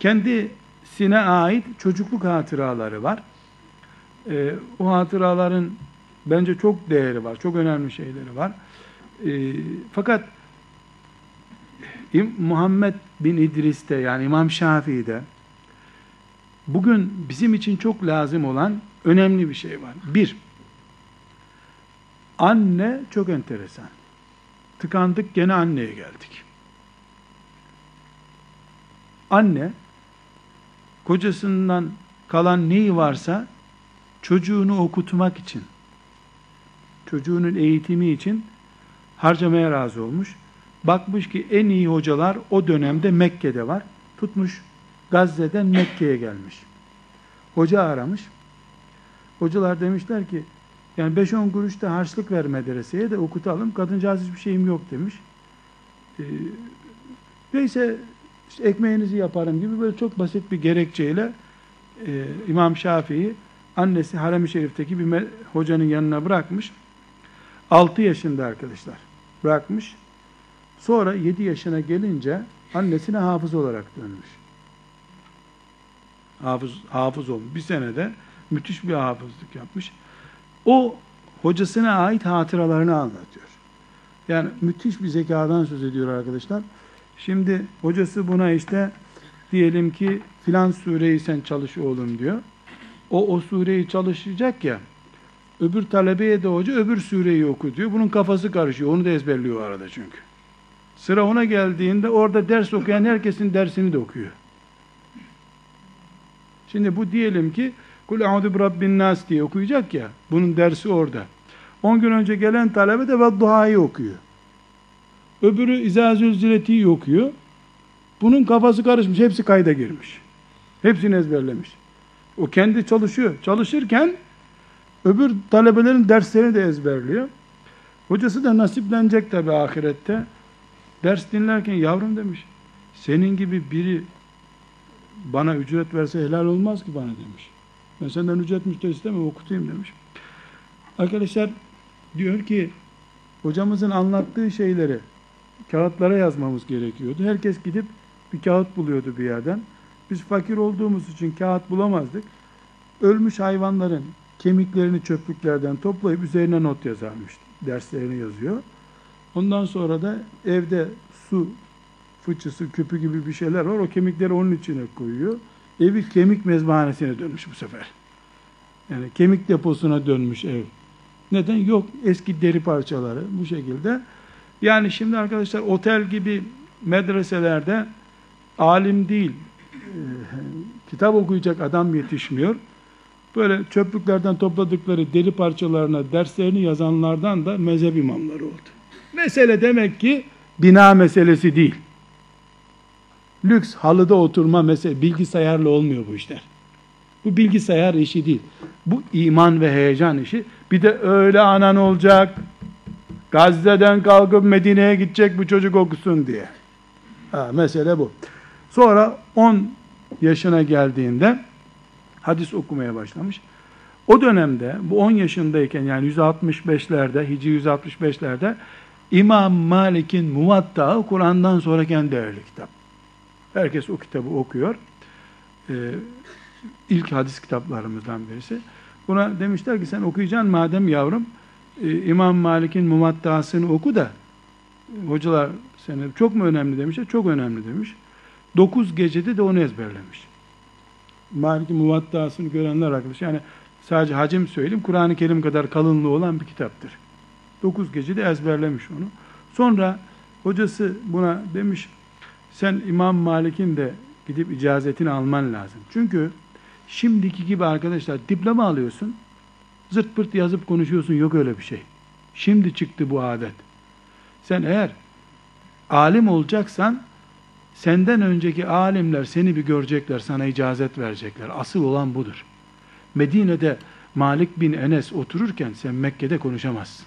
A: Kendisine ait çocukluk hatıraları var. Ee, o hatıraların bence çok değeri var, çok önemli şeyleri var. Ee, fakat Muhammed bin İdris'te yani İmam Şafii'de bugün bizim için çok lazım olan önemli bir şey var. Bir, anne çok enteresan. Tıkandık gene anneye geldik. Anne kocasından kalan neyi varsa çocuğunu okutmak için çocuğunun eğitimi için harcamaya razı olmuş. Bakmış ki en iyi hocalar o dönemde Mekke'de var. Tutmuş Gazze'den Mekke'ye gelmiş. Hoca aramış. Hocalar demişler ki yani 5-10 kuruş da harçlık ver medreseye de okutalım. Kadıncağız hiçbir şeyim yok demiş. Ee, neyse işte ekmeğinizi yaparım gibi böyle çok basit bir gerekçeyle e, İmam Şafii annesi Harem-i Şerif'teki bir hocanın yanına bırakmış. 6 yaşında arkadaşlar bırakmış. Sonra 7 yaşına gelince annesine hafız olarak dönmüş. Hafız, hafız olmuş. Bir senede müthiş bir hafızlık yapmış. O hocasına ait hatıralarını anlatıyor. Yani müthiş bir zekadan söz ediyor arkadaşlar. Şimdi hocası buna işte diyelim ki filan sureyi sen çalış oğlum diyor. O o sureyi çalışacak ya. Öbür talebeye de hoca öbür sureyi oku diyor. Bunun kafası karışıyor. Onu da ezberliyor arada çünkü. Sıra ona geldiğinde orada ders okuyan herkesin dersini de okuyor. Şimdi bu diyelim ki Kul a'udhu bi nas diye okuyacak ya. Bunun dersi orada. 10 gün önce gelen talebe de Vedduha'yı okuyor. Öbürü İzâ Zülzileti'yi okuyor. Bunun kafası karışmış. Hepsi kayda girmiş. Hepsini ezberlemiş. O kendi çalışıyor. Çalışırken öbür talebelerin derslerini de ezberliyor. Hocası da nasiplenecek tabi ahirette. Ders dinlerken yavrum demiş. Senin gibi biri bana ücret verse helal olmaz ki bana demiş. Ben senden ücret müşteri istemem okutayım demiş. Arkadaşlar diyor ki hocamızın anlattığı şeyleri kağıtlara yazmamız gerekiyordu. Herkes gidip bir kağıt buluyordu bir yerden. Biz fakir olduğumuz için kağıt bulamazdık. Ölmüş hayvanların kemiklerini çöplüklerden toplayıp üzerine not yazarmış. Derslerini yazıyor. Ondan sonra da evde su fıçısı, küpü gibi bir şeyler var. O kemikleri onun içine koyuyor. Evi kemik mezbahanesine dönmüş bu sefer. Yani kemik deposuna dönmüş ev. Neden? Yok eski deri parçaları bu şekilde. Yani şimdi arkadaşlar otel gibi medreselerde alim değil, e, kitap okuyacak adam yetişmiyor. Böyle çöplüklerden topladıkları deri parçalarına derslerini yazanlardan da mezhep imamları oldu. Mesele demek ki bina meselesi değil. Lüks halıda oturma mesele bilgisayarla olmuyor bu işler. Bu bilgisayar işi değil. Bu iman ve heyecan işi. Bir de öyle anan olacak. Gazze'den kalkıp Medine'ye gidecek bu çocuk okusun diye. Ha, mesele bu. Sonra 10 yaşına geldiğinde hadis okumaya başlamış. O dönemde bu 10 yaşındayken yani 165'lerde, Hicri 165'lerde İmam Malik'in Muvatta'ı Kur'an'dan sonraki en değerli kitap. Herkes o kitabı okuyor. Ee, ilk hadis kitaplarımızdan birisi. Buna demişler ki sen okuyacaksın madem yavrum e, İmam Malik'in Muvatta'sını oku da hocalar seni çok mu önemli demişler? Çok önemli demiş. Dokuz gecede de onu ezberlemiş. Malik'in Muvatta'sını görenler arkadaş. Yani sadece hacim söyleyeyim. Kur'an-ı Kerim kadar kalınlığı olan bir kitaptır. Dokuz gecede ezberlemiş onu. Sonra hocası buna demiş sen İmam Malik'in de gidip icazetini alman lazım. Çünkü şimdiki gibi arkadaşlar diploma alıyorsun. Zırt pırt yazıp konuşuyorsun. Yok öyle bir şey. Şimdi çıktı bu adet. Sen eğer alim olacaksan senden önceki alimler seni bir görecekler, sana icazet verecekler. Asıl olan budur. Medine'de Malik bin Enes otururken sen Mekke'de konuşamazsın.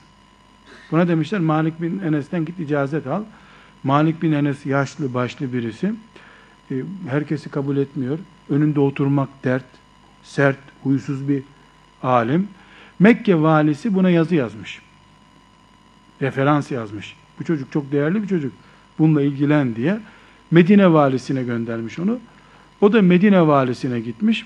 A: Buna demişler Malik bin Enes'ten git icazet al. Malik bin Enes yaşlı başlı birisi. E, herkesi kabul etmiyor. Önünde oturmak dert. Sert, huysuz bir alim. Mekke valisi buna yazı yazmış. Referans yazmış. Bu çocuk çok değerli bir çocuk. Bununla ilgilen diye. Medine valisine göndermiş onu. O da Medine valisine gitmiş.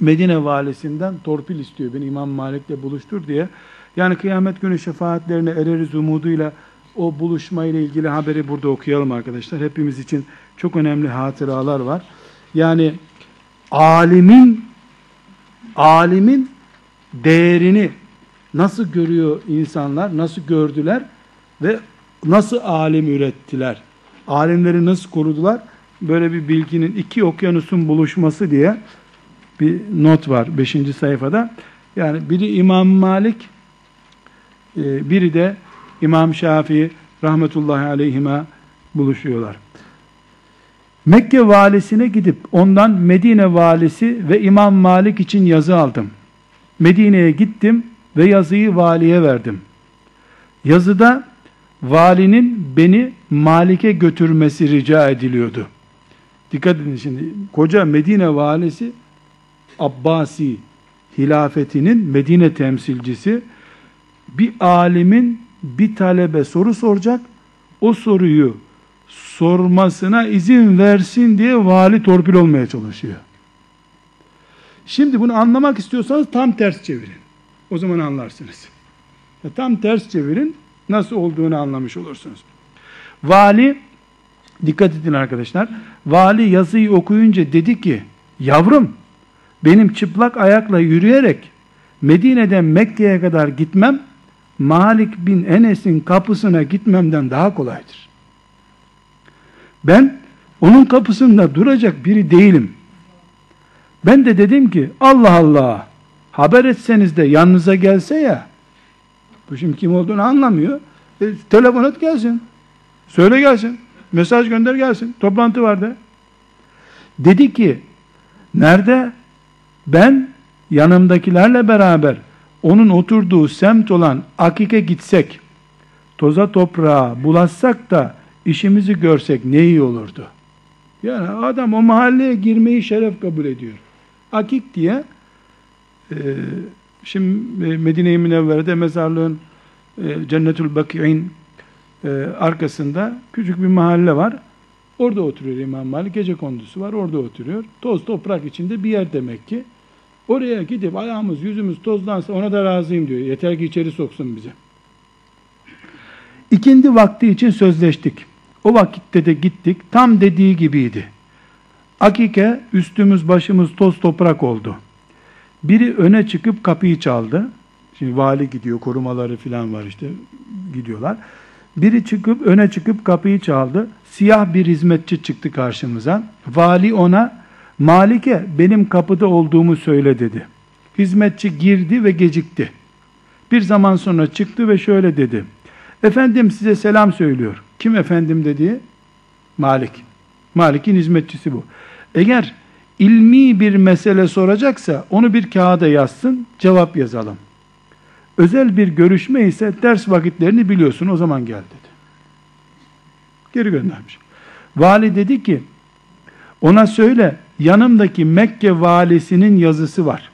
A: Medine valisinden torpil istiyor. Beni İmam Malik'le buluştur diye. Yani kıyamet günü şefaatlerine ereriz umuduyla o buluşmayla ilgili haberi burada okuyalım arkadaşlar. Hepimiz için çok önemli hatıralar var. Yani alimin alimin değerini nasıl görüyor insanlar, nasıl gördüler ve nasıl alim ürettiler? Alimleri nasıl korudular? Böyle bir bilginin iki okyanusun buluşması diye bir not var 5. sayfada. Yani biri İmam Malik, e, biri de İmam Şafii rahmetullahi aleyhime buluşuyorlar. Mekke valisine gidip ondan Medine valisi ve İmam Malik için yazı aldım. Medine'ye gittim ve yazıyı valiye verdim. Yazıda valinin beni Malik'e götürmesi rica ediliyordu. Dikkat edin şimdi. Koca Medine valisi Abbasi hilafetinin Medine temsilcisi bir alimin bir talebe soru soracak. O soruyu sormasına izin versin diye vali torpil olmaya çalışıyor. Şimdi bunu anlamak istiyorsanız tam ters çevirin. O zaman anlarsınız. Ya tam ters çevirin. Nasıl olduğunu anlamış olursunuz. Vali dikkat edin arkadaşlar. Vali yazıyı okuyunca dedi ki yavrum benim çıplak ayakla yürüyerek Medine'den Mekke'ye kadar gitmem Malik bin Enes'in kapısına gitmemden daha kolaydır. Ben onun kapısında duracak biri değilim. Ben de dedim ki Allah Allah haber etseniz de yanınıza gelse ya bu şimdi kim olduğunu anlamıyor. E, telefon et gelsin. Söyle gelsin. Mesaj gönder gelsin. Toplantı vardı. Dedi ki nerede ben yanımdakilerle beraber onun oturduğu semt olan Akik'e gitsek toza toprağa bulaşsak da işimizi görsek ne iyi olurdu. Yani adam o mahalleye girmeyi şeref kabul ediyor. Akik diye e, şimdi Medine-i Münevvere'de mezarlığın e, Cennetül Baki'in e, arkasında küçük bir mahalle var. Orada oturuyor İmam Malik. Gece kondusu var. Orada oturuyor. Toz toprak içinde bir yer demek ki. Oraya gidip ayağımız yüzümüz tozlansa ona da razıyım diyor. Yeter ki içeri soksun bizi. İkindi vakti için sözleştik. O vakitte de gittik. Tam dediği gibiydi. Akike üstümüz başımız toz toprak oldu. Biri öne çıkıp kapıyı çaldı. Şimdi vali gidiyor, korumaları falan var işte gidiyorlar. Biri çıkıp öne çıkıp kapıyı çaldı. Siyah bir hizmetçi çıktı karşımıza. Vali ona Malik'e benim kapıda olduğumu söyle dedi. Hizmetçi girdi ve gecikti. Bir zaman sonra çıktı ve şöyle dedi. Efendim size selam söylüyor. Kim efendim dediği? Malik. Malik'in hizmetçisi bu. Eğer ilmi bir mesele soracaksa onu bir kağıda yazsın, cevap yazalım. Özel bir görüşme ise ders vakitlerini biliyorsun o zaman gel dedi. Geri göndermiş. Vali dedi ki Ona söyle yanımdaki Mekke valisinin yazısı var.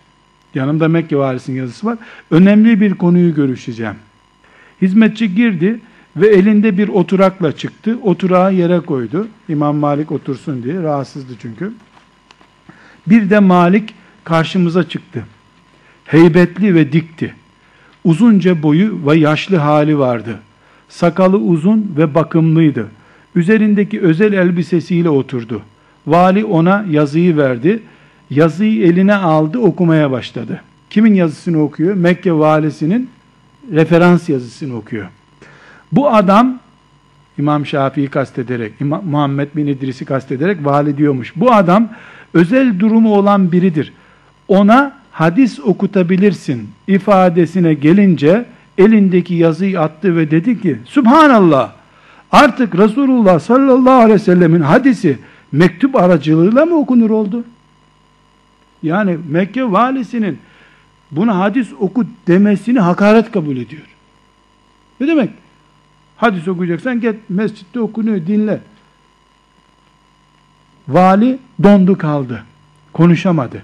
A: Yanımda Mekke valisinin yazısı var. Önemli bir konuyu görüşeceğim. Hizmetçi girdi ve elinde bir oturakla çıktı. Oturağı yere koydu. İmam Malik otursun diye. Rahatsızdı çünkü. Bir de Malik karşımıza çıktı. Heybetli ve dikti. Uzunca boyu ve yaşlı hali vardı. Sakalı uzun ve bakımlıydı. Üzerindeki özel elbisesiyle oturdu. Vali ona yazıyı verdi. Yazıyı eline aldı, okumaya başladı. Kimin yazısını okuyor? Mekke valisinin referans yazısını okuyor. Bu adam İmam Şafii'yi kastederek, İmam Muhammed bin İdris'i kastederek vali diyormuş. Bu adam özel durumu olan biridir. Ona hadis okutabilirsin ifadesine gelince elindeki yazıyı attı ve dedi ki Subhanallah artık Resulullah sallallahu aleyhi ve sellemin hadisi mektup aracılığıyla mı okunur oldu? Yani Mekke valisinin buna hadis oku demesini hakaret kabul ediyor. Ne demek? Hadis okuyacaksan git mescitte okunuyor dinle. Vali dondu kaldı. Konuşamadı.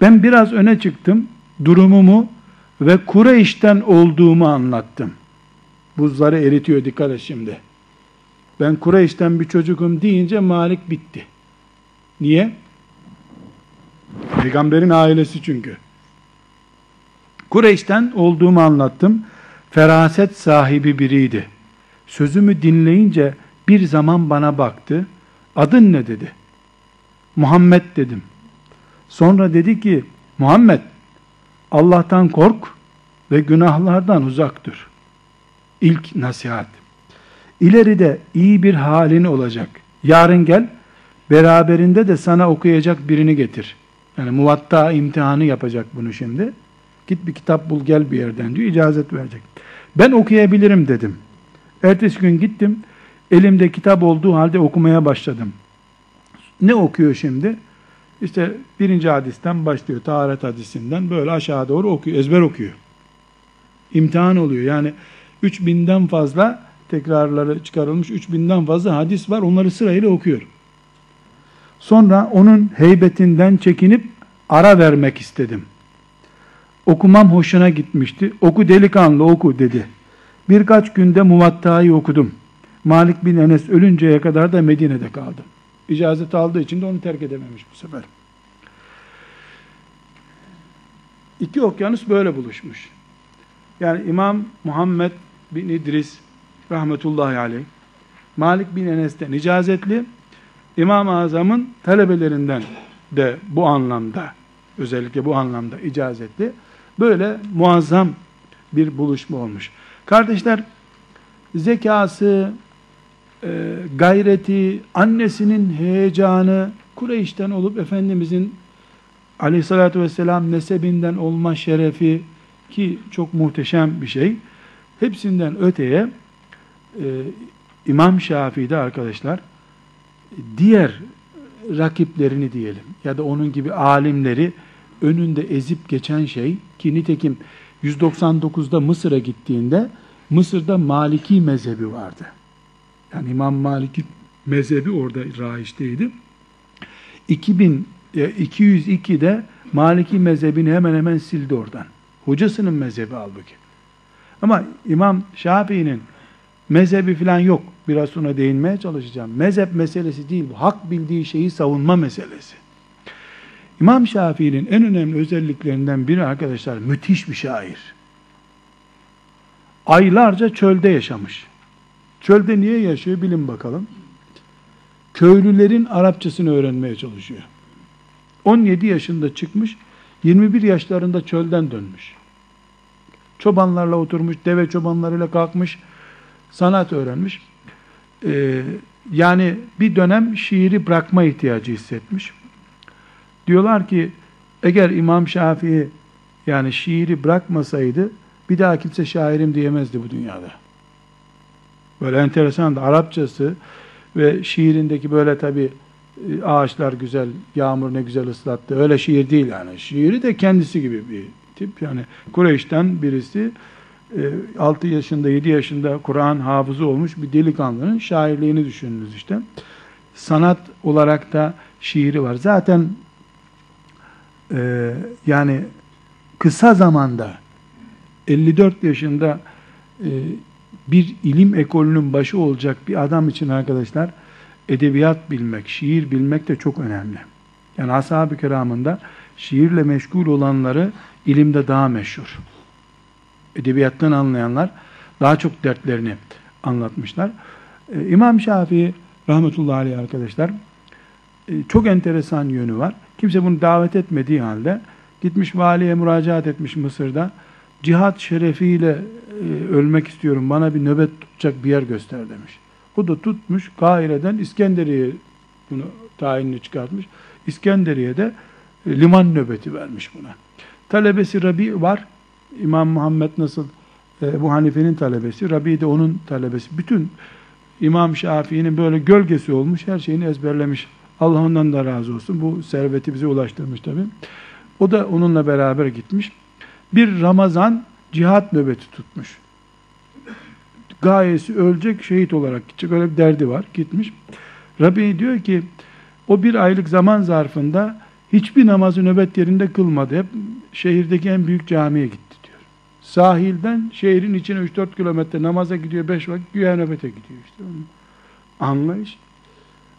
A: Ben biraz öne çıktım. Durumumu ve Kureyş'ten olduğumu anlattım. Buzları eritiyor dikkat et şimdi. Ben Kureyş'ten bir çocukum deyince Malik bitti. Niye? Peygamberin ailesi çünkü. Kureyş'ten olduğumu anlattım. Feraset sahibi biriydi. Sözümü dinleyince bir zaman bana baktı. Adın ne dedi. Muhammed dedim. Sonra dedi ki Muhammed Allah'tan kork ve günahlardan uzak dur. İlk nasihat. İleride iyi bir halin olacak. Yarın gel beraberinde de sana okuyacak birini getir. Yani muvatta imtihanı yapacak bunu şimdi. Git bir kitap bul gel bir yerden diyor. icazet verecek. Ben okuyabilirim dedim. Ertesi gün gittim. Elimde kitap olduğu halde okumaya başladım. Ne okuyor şimdi? İşte birinci hadisten başlıyor. Taharet hadisinden böyle aşağı doğru okuyor. Ezber okuyor. İmtihan oluyor. Yani 3000'den fazla tekrarları çıkarılmış 3000'den fazla hadis var. Onları sırayla okuyor. Sonra onun heybetinden çekinip ara vermek istedim. Okumam hoşuna gitmişti. Oku delikanlı oku dedi. Birkaç günde Muvatta'yı okudum. Malik bin Enes ölünceye kadar da Medine'de kaldım. İcazet aldığı için de onu terk edememiş bu sefer. İki okyanus böyle buluşmuş. Yani İmam Muhammed bin İdris rahmetullahi aleyh Malik bin Enes'ten icazetli İmam-ı Azam'ın talebelerinden de bu anlamda özellikle bu anlamda icazetli böyle muazzam bir buluşma olmuş. Kardeşler zekası, e, gayreti, annesinin heyecanı, Kureyş'ten olup Efendimizin aleyhissalatü vesselam nesebinden olma şerefi ki çok muhteşem bir şey. Hepsinden öteye e, İmam Şafii'de arkadaşlar diğer rakiplerini diyelim ya da onun gibi alimleri önünde ezip geçen şey ki nitekim 199'da Mısır'a gittiğinde Mısır'da Maliki mezhebi vardı. Yani İmam Maliki mezhebi orada raiçteydi. 2000 202'de e, Maliki mezhebini hemen hemen sildi oradan. Hocasının mezhebi halbuki. Ama İmam Şafii'nin mezhebi falan yok. Biraz sonra değinmeye çalışacağım. Mezhep meselesi değil bu. Hak bildiği şeyi savunma meselesi. İmam Şafii'nin en önemli özelliklerinden biri arkadaşlar müthiş bir şair. Aylarca çölde yaşamış. Çölde niye yaşıyor bilin bakalım. Köylülerin Arapçasını öğrenmeye çalışıyor. 17 yaşında çıkmış, 21 yaşlarında çölden dönmüş. Çobanlarla oturmuş, deve çobanlarıyla kalkmış, sanat öğrenmiş. Ee, yani bir dönem şiiri bırakma ihtiyacı hissetmiş. Diyorlar ki eğer İmam Şafii yani şiiri bırakmasaydı bir daha kimse şairim diyemezdi bu dünyada. Böyle enteresan da Arapçası ve şiirindeki böyle tabi e, ağaçlar güzel, yağmur ne güzel ıslattı. Öyle şiir değil yani. Şiiri de kendisi gibi bir tip. Yani Kureyş'ten birisi 6 yaşında, 7 yaşında Kur'an hafızı olmuş bir delikanlının şairliğini düşününüz işte. sanat olarak da şiiri var. Zaten e, yani kısa zamanda 54 yaşında e, bir ilim ekolünün başı olacak bir adam için arkadaşlar edebiyat bilmek, şiir bilmek de çok önemli. Yani ashab-ı kiramında şiirle meşgul olanları ilimde daha meşhur. Edebiyattan anlayanlar daha çok dertlerini anlatmışlar. Ee, İmam Şafii rahmetullahi aleyh arkadaşlar e, çok enteresan yönü var. Kimse bunu davet etmediği halde gitmiş valiye müracaat etmiş Mısır'da. Cihat şerefiyle e, ölmek istiyorum. Bana bir nöbet tutacak bir yer göster demiş. O da tutmuş Kahire'den İskenderiye bunu tayinini çıkartmış. İskenderiye'de e, liman nöbeti vermiş buna. Talebesi Rabi var. İmam Muhammed nasıl e, bu Hanife'nin talebesi, Rabi de onun talebesi. Bütün İmam Şafii'nin böyle gölgesi olmuş, her şeyini ezberlemiş. Allah ondan da razı olsun. Bu serveti bize ulaştırmış tabi. O da onunla beraber gitmiş. Bir Ramazan cihat nöbeti tutmuş. Gayesi ölecek, şehit olarak gidecek. Öyle bir derdi var. Gitmiş. Rabbi diyor ki o bir aylık zaman zarfında hiçbir namazı nöbet yerinde kılmadı. Hep şehirdeki en büyük camiye gitti. Sahilden şehrin içine 3-4 kilometre namaza gidiyor, 5 vakit güya nöbete gidiyor işte. Anlayış.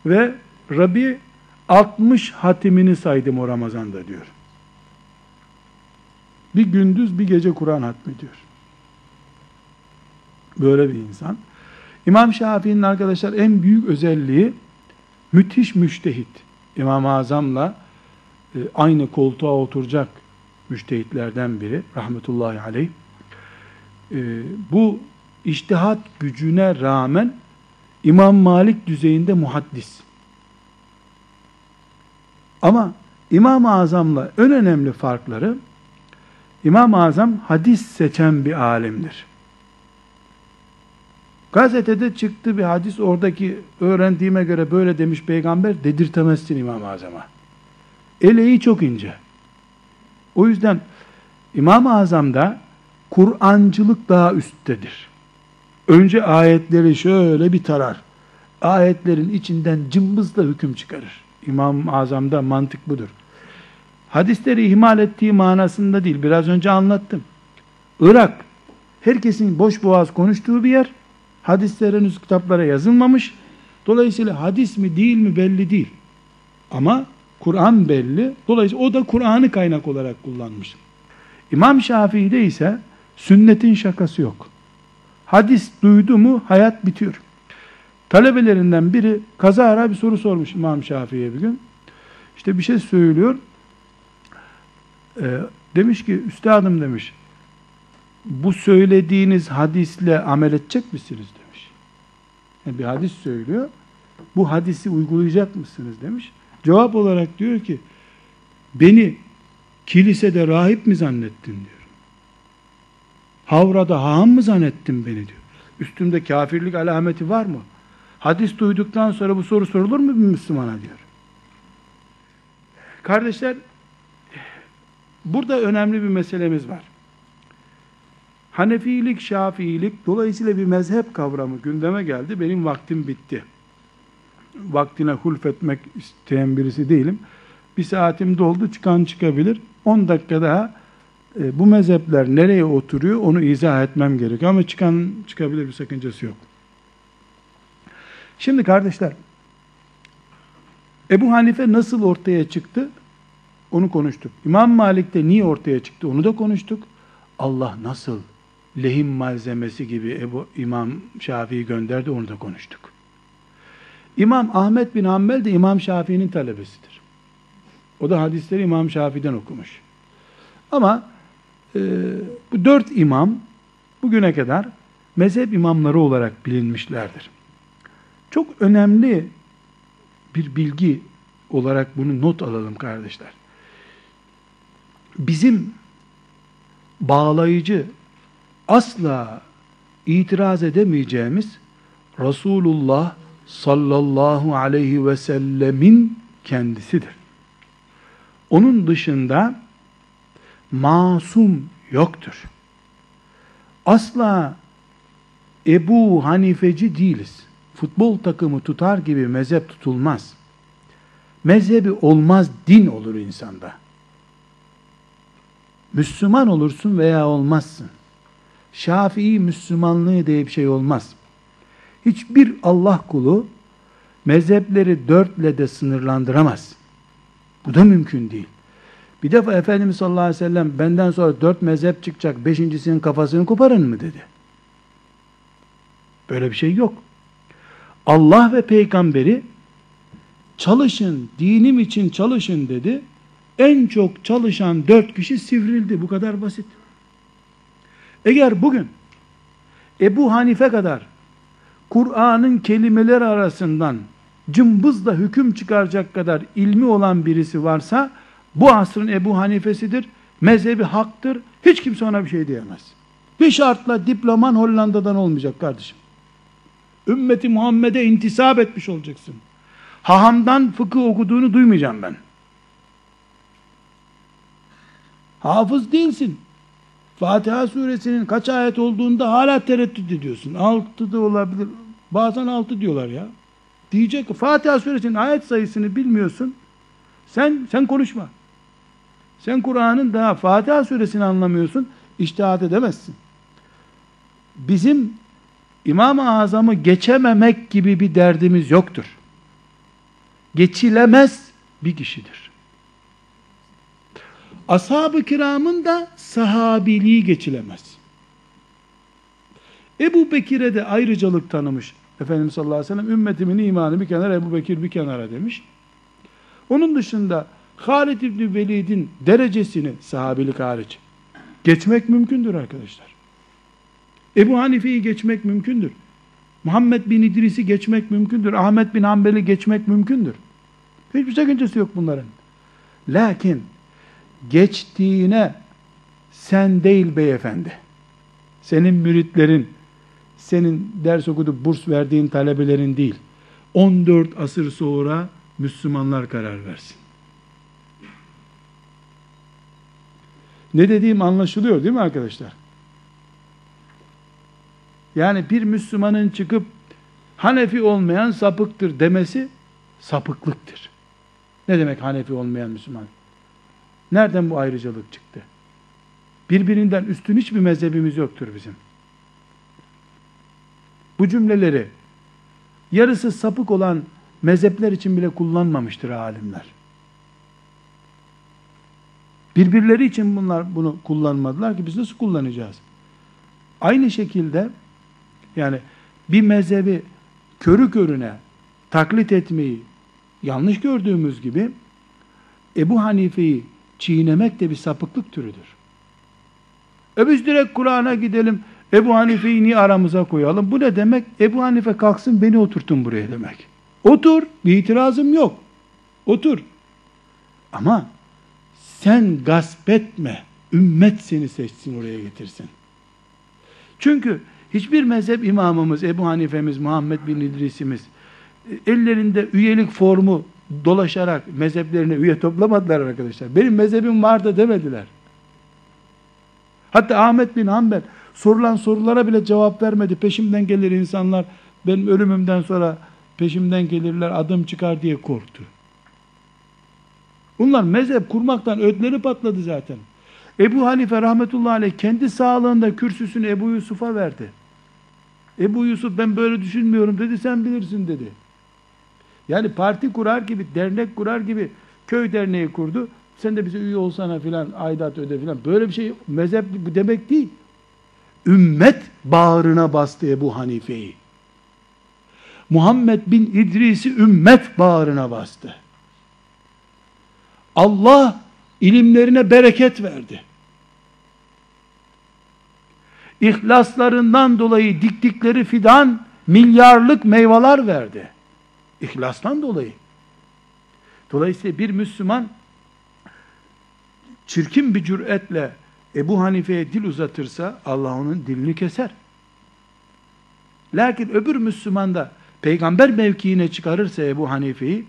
A: Ve Rabbi 60 hatimini saydım o Ramazan'da diyor. Bir gündüz bir gece Kur'an hatmediyor. Böyle bir insan. İmam Şafii'nin arkadaşlar en büyük özelliği müthiş müştehit. İmam-ı Azam'la e, aynı koltuğa oturacak müştehitlerden biri rahmetullahi aleyh. E, bu iştihat gücüne rağmen İmam Malik düzeyinde muhaddis. Ama İmam-ı Azam'la en önemli farkları İmam-ı Azam hadis seçen bir alimdir. Gazetede çıktı bir hadis oradaki öğrendiğime göre böyle demiş peygamber dedirtemezsin İmam-ı Azam'a. Eleği çok ince. O yüzden İmam-ı Azam'da Kur'ancılık daha üsttedir. Önce ayetleri şöyle bir tarar. Ayetlerin içinden cımbızla hüküm çıkarır. İmam-ı Azam'da mantık budur. Hadisleri ihmal ettiği manasında değil. Biraz önce anlattım. Irak, herkesin boş boğaz konuştuğu bir yer. Hadisler henüz kitaplara yazılmamış. Dolayısıyla hadis mi değil mi belli değil. Ama Kur'an belli. Dolayısıyla o da Kur'an'ı kaynak olarak kullanmış. İmam Şafii'de ise sünnetin şakası yok. Hadis duydu mu hayat bitiyor. Talebelerinden biri kazara bir soru sormuş İmam Şafii'ye bir gün. İşte bir şey söylüyor. Ee, demiş ki üstadım demiş bu söylediğiniz hadisle amel edecek misiniz demiş. Yani bir hadis söylüyor. Bu hadisi uygulayacak mısınız demiş. Cevap olarak diyor ki beni kilisede rahip mi zannettin diyor. Havrada haham mı zannettin beni diyor. Üstümde kafirlik alameti var mı? Hadis duyduktan sonra bu soru sorulur mu bir Müslümana diyor. Kardeşler burada önemli bir meselemiz var. Hanefilik, Şafiilik dolayısıyla bir mezhep kavramı gündeme geldi. Benim vaktim bitti. Vaktine hulfetmek isteyen birisi değilim. Bir saatim doldu çıkan çıkabilir. 10 dakika daha e, bu mezhepler nereye oturuyor onu izah etmem gerekiyor. Ama çıkan çıkabilir bir sakıncası yok. Şimdi kardeşler Ebu Hanife nasıl ortaya çıktı? Onu konuştuk. İmam Malik de niye ortaya çıktı? Onu da konuştuk. Allah nasıl lehim malzemesi gibi Ebu İmam Şafii gönderdi onu da konuştuk. İmam Ahmet bin Hanbel de İmam Şafii'nin talebesidir. O da hadisleri İmam Şafii'den okumuş. Ama e, bu dört imam bugüne kadar mezhep imamları olarak bilinmişlerdir. Çok önemli bir bilgi olarak bunu not alalım kardeşler. Bizim bağlayıcı asla itiraz edemeyeceğimiz Resulullah sallallahu aleyhi ve sellemin kendisidir. Onun dışında masum yoktur. Asla Ebu Hanifeci değiliz. futbol takımı tutar gibi mezhep tutulmaz. Mezhebi olmaz din olur insanda. Müslüman olursun veya olmazsın. Şafii Müslümanlığı diye bir şey olmaz. Hiçbir Allah kulu mezhepleri dörtle de sınırlandıramaz. Bu da mümkün değil. Bir defa Efendimiz sallallahu aleyhi ve sellem benden sonra dört mezhep çıkacak, beşincisinin kafasını koparın mı dedi. Böyle bir şey yok. Allah ve peygamberi çalışın, dinim için çalışın dedi. En çok çalışan dört kişi sivrildi. Bu kadar basit. Eğer bugün Ebu Hanife kadar Kur'an'ın kelimeler arasından cımbızla hüküm çıkaracak kadar ilmi olan birisi varsa bu asrın Ebu Hanifesidir. Mezhebi haktır. Hiç kimse ona bir şey diyemez. Bir şartla diploman Hollanda'dan olmayacak kardeşim. Ümmeti Muhammed'e intisap etmiş olacaksın. Hahamdan fıkıh okuduğunu duymayacağım ben. Hafız değilsin. Fatiha suresinin kaç ayet olduğunda hala tereddüt ediyorsun. Altı da olabilir. Bazen altı diyorlar ya. Diyecek ki Fatiha suresinin ayet sayısını bilmiyorsun. Sen sen konuşma. Sen Kur'an'ın daha Fatiha suresini anlamıyorsun. İçtihat edemezsin. Bizim İmam-ı Azam'ı geçememek gibi bir derdimiz yoktur. Geçilemez bir kişidir. Ashab-ı kiramın da sahabiliği geçilemez. Ebu Bekir'e de ayrıcalık tanımış. Efendimiz sallallahu aleyhi ve sellem ümmetimin imanı bir kenara Ebu Bekir bir kenara demiş. Onun dışında Halid İbni Velid'in derecesini sahabilik hariç geçmek mümkündür arkadaşlar. Ebu Hanife'yi geçmek mümkündür. Muhammed bin İdris'i geçmek mümkündür. Ahmet bin Hanbel'i geçmek mümkündür. Hiçbir sakıncası yok bunların. Lakin geçtiğine sen değil beyefendi. Senin müritlerin, senin ders okudu burs verdiğin talebelerin değil. 14 asır sonra Müslümanlar karar versin. Ne dediğim anlaşılıyor değil mi arkadaşlar? Yani bir Müslümanın çıkıp Hanefi olmayan sapıktır demesi sapıklıktır. Ne demek Hanefi olmayan Müslüman? Nereden bu ayrıcalık çıktı? Birbirinden üstün hiçbir mezhebimiz yoktur bizim. Bu cümleleri yarısı sapık olan mezhepler için bile kullanmamıştır alimler. Birbirleri için bunlar bunu kullanmadılar ki biz nasıl kullanacağız? Aynı şekilde yani bir mezhebi körü körüne taklit etmeyi yanlış gördüğümüz gibi Ebu Hanife'yi çiğnemek de bir sapıklık türüdür. E biz direkt Kur'an'a gidelim, Ebu Hanife'yi niye aramıza koyalım? Bu ne demek? Ebu Hanife kalksın beni oturtun buraya demek. Otur, bir itirazım yok. Otur. Ama sen gasp etme, ümmet seni seçsin oraya getirsin. Çünkü hiçbir mezhep imamımız, Ebu Hanife'miz, Muhammed bin İdris'imiz ellerinde üyelik formu dolaşarak mezheplerine üye toplamadılar arkadaşlar. Benim mezhebim vardı demediler. Hatta Ahmet bin Hanbel sorulan sorulara bile cevap vermedi. Peşimden gelir insanlar benim ölümümden sonra peşimden gelirler adım çıkar diye korktu. Bunlar mezhep kurmaktan ödleri patladı zaten. Ebu Hanife rahmetullahi aleyh kendi sağlığında kürsüsünü Ebu Yusuf'a verdi. Ebu Yusuf ben böyle düşünmüyorum dedi sen bilirsin dedi. Yani parti kurar gibi, dernek kurar gibi köy derneği kurdu. Sen de bize üye olsana filan, aidat öde filan. Böyle bir şey mezhep demek değil. Ümmet bağrına bastı Ebu Hanife'yi. Muhammed bin İdris'i ümmet bağrına bastı. Allah ilimlerine bereket verdi. İhlaslarından dolayı diktikleri fidan milyarlık meyveler verdi. İhlastan dolayı. Dolayısıyla bir Müslüman çirkin bir cüretle Ebu Hanife'ye dil uzatırsa Allah onun dilini keser. Lakin öbür Müslüman da peygamber mevkiine çıkarırsa Ebu Hanife'yi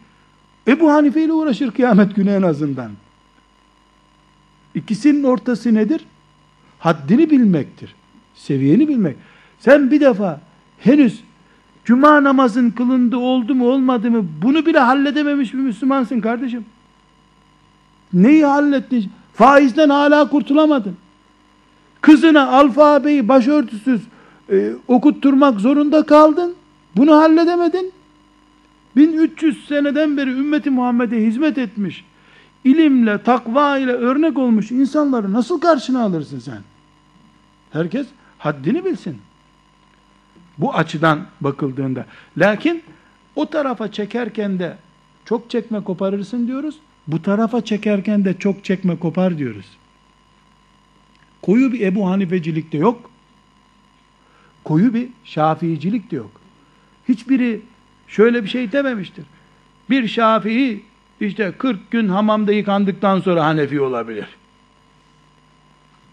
A: Ebu Hanife ile uğraşır kıyamet günü en azından. İkisinin ortası nedir? Haddini bilmektir. Seviyeni bilmek. Sen bir defa henüz Cuma namazın kılındı oldu mu olmadı mı bunu bile halledememiş bir Müslümansın kardeşim. Neyi hallettin? Faizden hala kurtulamadın. Kızına alfabeyi başörtüsüz e, okutturmak zorunda kaldın. Bunu halledemedin. 1300 seneden beri ümmeti Muhammed'e hizmet etmiş, ilimle, takva ile örnek olmuş insanları nasıl karşına alırsın sen? Herkes haddini bilsin. Bu açıdan bakıldığında. Lakin o tarafa çekerken de çok çekme koparırsın diyoruz. Bu tarafa çekerken de çok çekme kopar diyoruz. Koyu bir Ebu Hanifecilik de yok. Koyu bir Şafiicilik de yok. Hiçbiri şöyle bir şey dememiştir. Bir Şafii işte 40 gün hamamda yıkandıktan sonra Hanefi olabilir.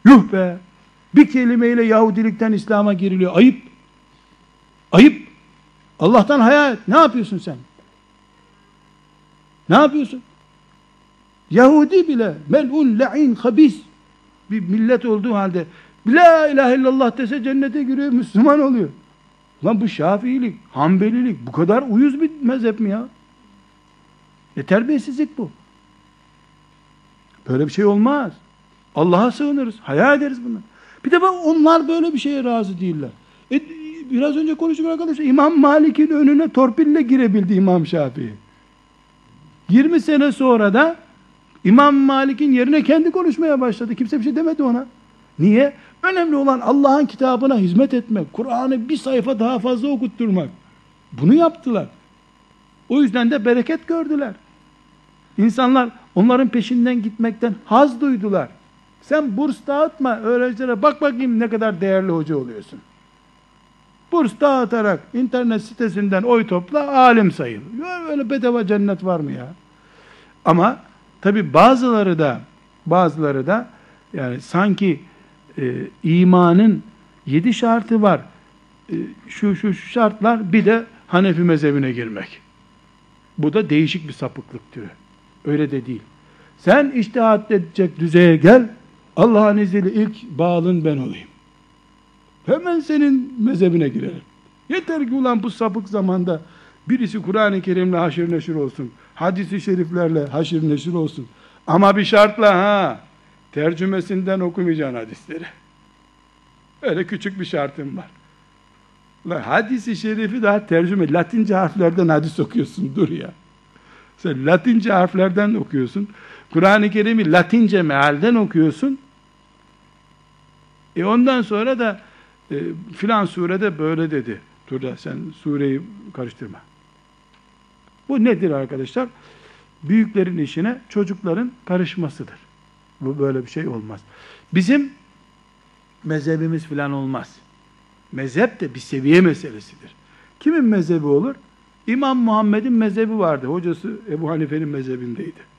A: Yuh be! Bir kelimeyle Yahudilikten İslam'a giriliyor. Ayıp. Ayıp. Allah'tan hayal et. Ne yapıyorsun sen? Ne yapıyorsun? Yahudi bile mel'un, la'in, habis bir millet olduğu halde La ilahe illallah dese cennete giriyor, Müslüman oluyor. Lan bu Şafiilik, Hanbelilik bu kadar uyuz bir mezhep mi ya? Ne terbiyesizlik bu. Böyle bir şey olmaz. Allah'a sığınırız. Hayal ederiz bunu. Bir de onlar böyle bir şeye razı değiller. E, biraz önce konuştuk arkadaşlar. İmam Malik'in önüne torpille girebildi İmam Şafii. 20 sene sonra da İmam Malik'in yerine kendi konuşmaya başladı. Kimse bir şey demedi ona. Niye? Önemli olan Allah'ın kitabına hizmet etmek. Kur'an'ı bir sayfa daha fazla okutturmak. Bunu yaptılar. O yüzden de bereket gördüler. İnsanlar onların peşinden gitmekten haz duydular. Sen burs dağıtma öğrencilere bak bakayım ne kadar değerli hoca oluyorsun. Burs dağıtarak internet sitesinden oy topla alim sayıl. Öyle bedava cennet var mı ya? Ama tabi bazıları da bazıları da yani sanki e, imanın yedi şartı var. E, şu, şu şu şartlar bir de Hanefi mezhebine girmek. Bu da değişik bir sapıklık türü. Öyle de değil. Sen iştihat edecek düzeye gel. Allah'ın izniyle ilk bağlın ben olayım. Hemen senin mezhebine girerim. Yeter ki ulan bu sapık zamanda birisi Kur'an-ı Kerim'le haşir neşir olsun. Hadisi şeriflerle haşir neşir olsun. Ama bir şartla ha. Tercümesinden okumayacaksın hadisleri. Öyle küçük bir şartım var. Ulan hadisi şerifi daha tercüme. Latince harflerden hadis okuyorsun. Dur ya. Sen Latince harflerden okuyorsun. Kur'an-ı Kerim'i Latince mealden okuyorsun. E ondan sonra da e, filan surede böyle dedi. Dur da sen sureyi karıştırma. Bu nedir arkadaşlar? Büyüklerin işine çocukların karışmasıdır. Bu böyle bir şey olmaz. Bizim mezhebimiz filan olmaz. Mezhep de bir seviye meselesidir. Kimin mezhebi olur? İmam Muhammed'in mezhebi vardı. Hocası Ebu Hanife'nin mezhebindeydi.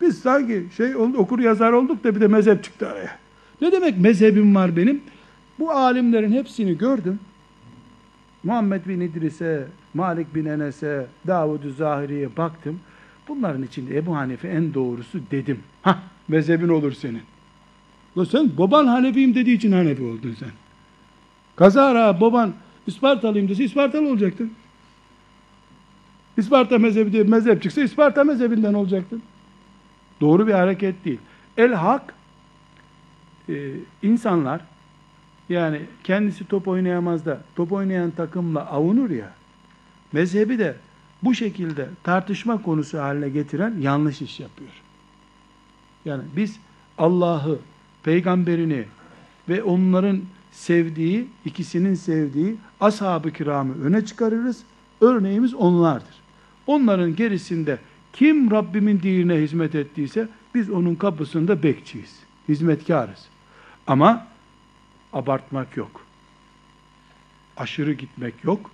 A: Biz sanki şey okur yazar olduk da bir de mezhep çıktı araya. Ne demek mezhebim var benim? Bu alimlerin hepsini gördüm. Muhammed bin İdris'e, Malik bin Enes'e, Davud-u Zahiri'ye baktım. Bunların içinde Ebu Hanife en doğrusu dedim. Ha, mezhebin olur senin. La sen baban Hanefiyim dediği için Hanefi oldun sen. Kazara baban İspartalıyım dese İspartalı olacaktın. İsparta mezhebi diye mezhep çıksa İsparta mezhebinden olacaktın. Doğru bir hareket değil. El hak e, insanlar yani kendisi top oynayamaz da top oynayan takımla avunur ya mezhebi de bu şekilde tartışma konusu haline getiren yanlış iş yapıyor. Yani biz Allah'ı, peygamberini ve onların sevdiği, ikisinin sevdiği ashab-ı kiramı öne çıkarırız. Örneğimiz onlardır. Onların gerisinde kim Rabbimin dinine hizmet ettiyse biz onun kapısında bekçiyiz. Hizmetkarız. Ama abartmak yok. Aşırı gitmek yok.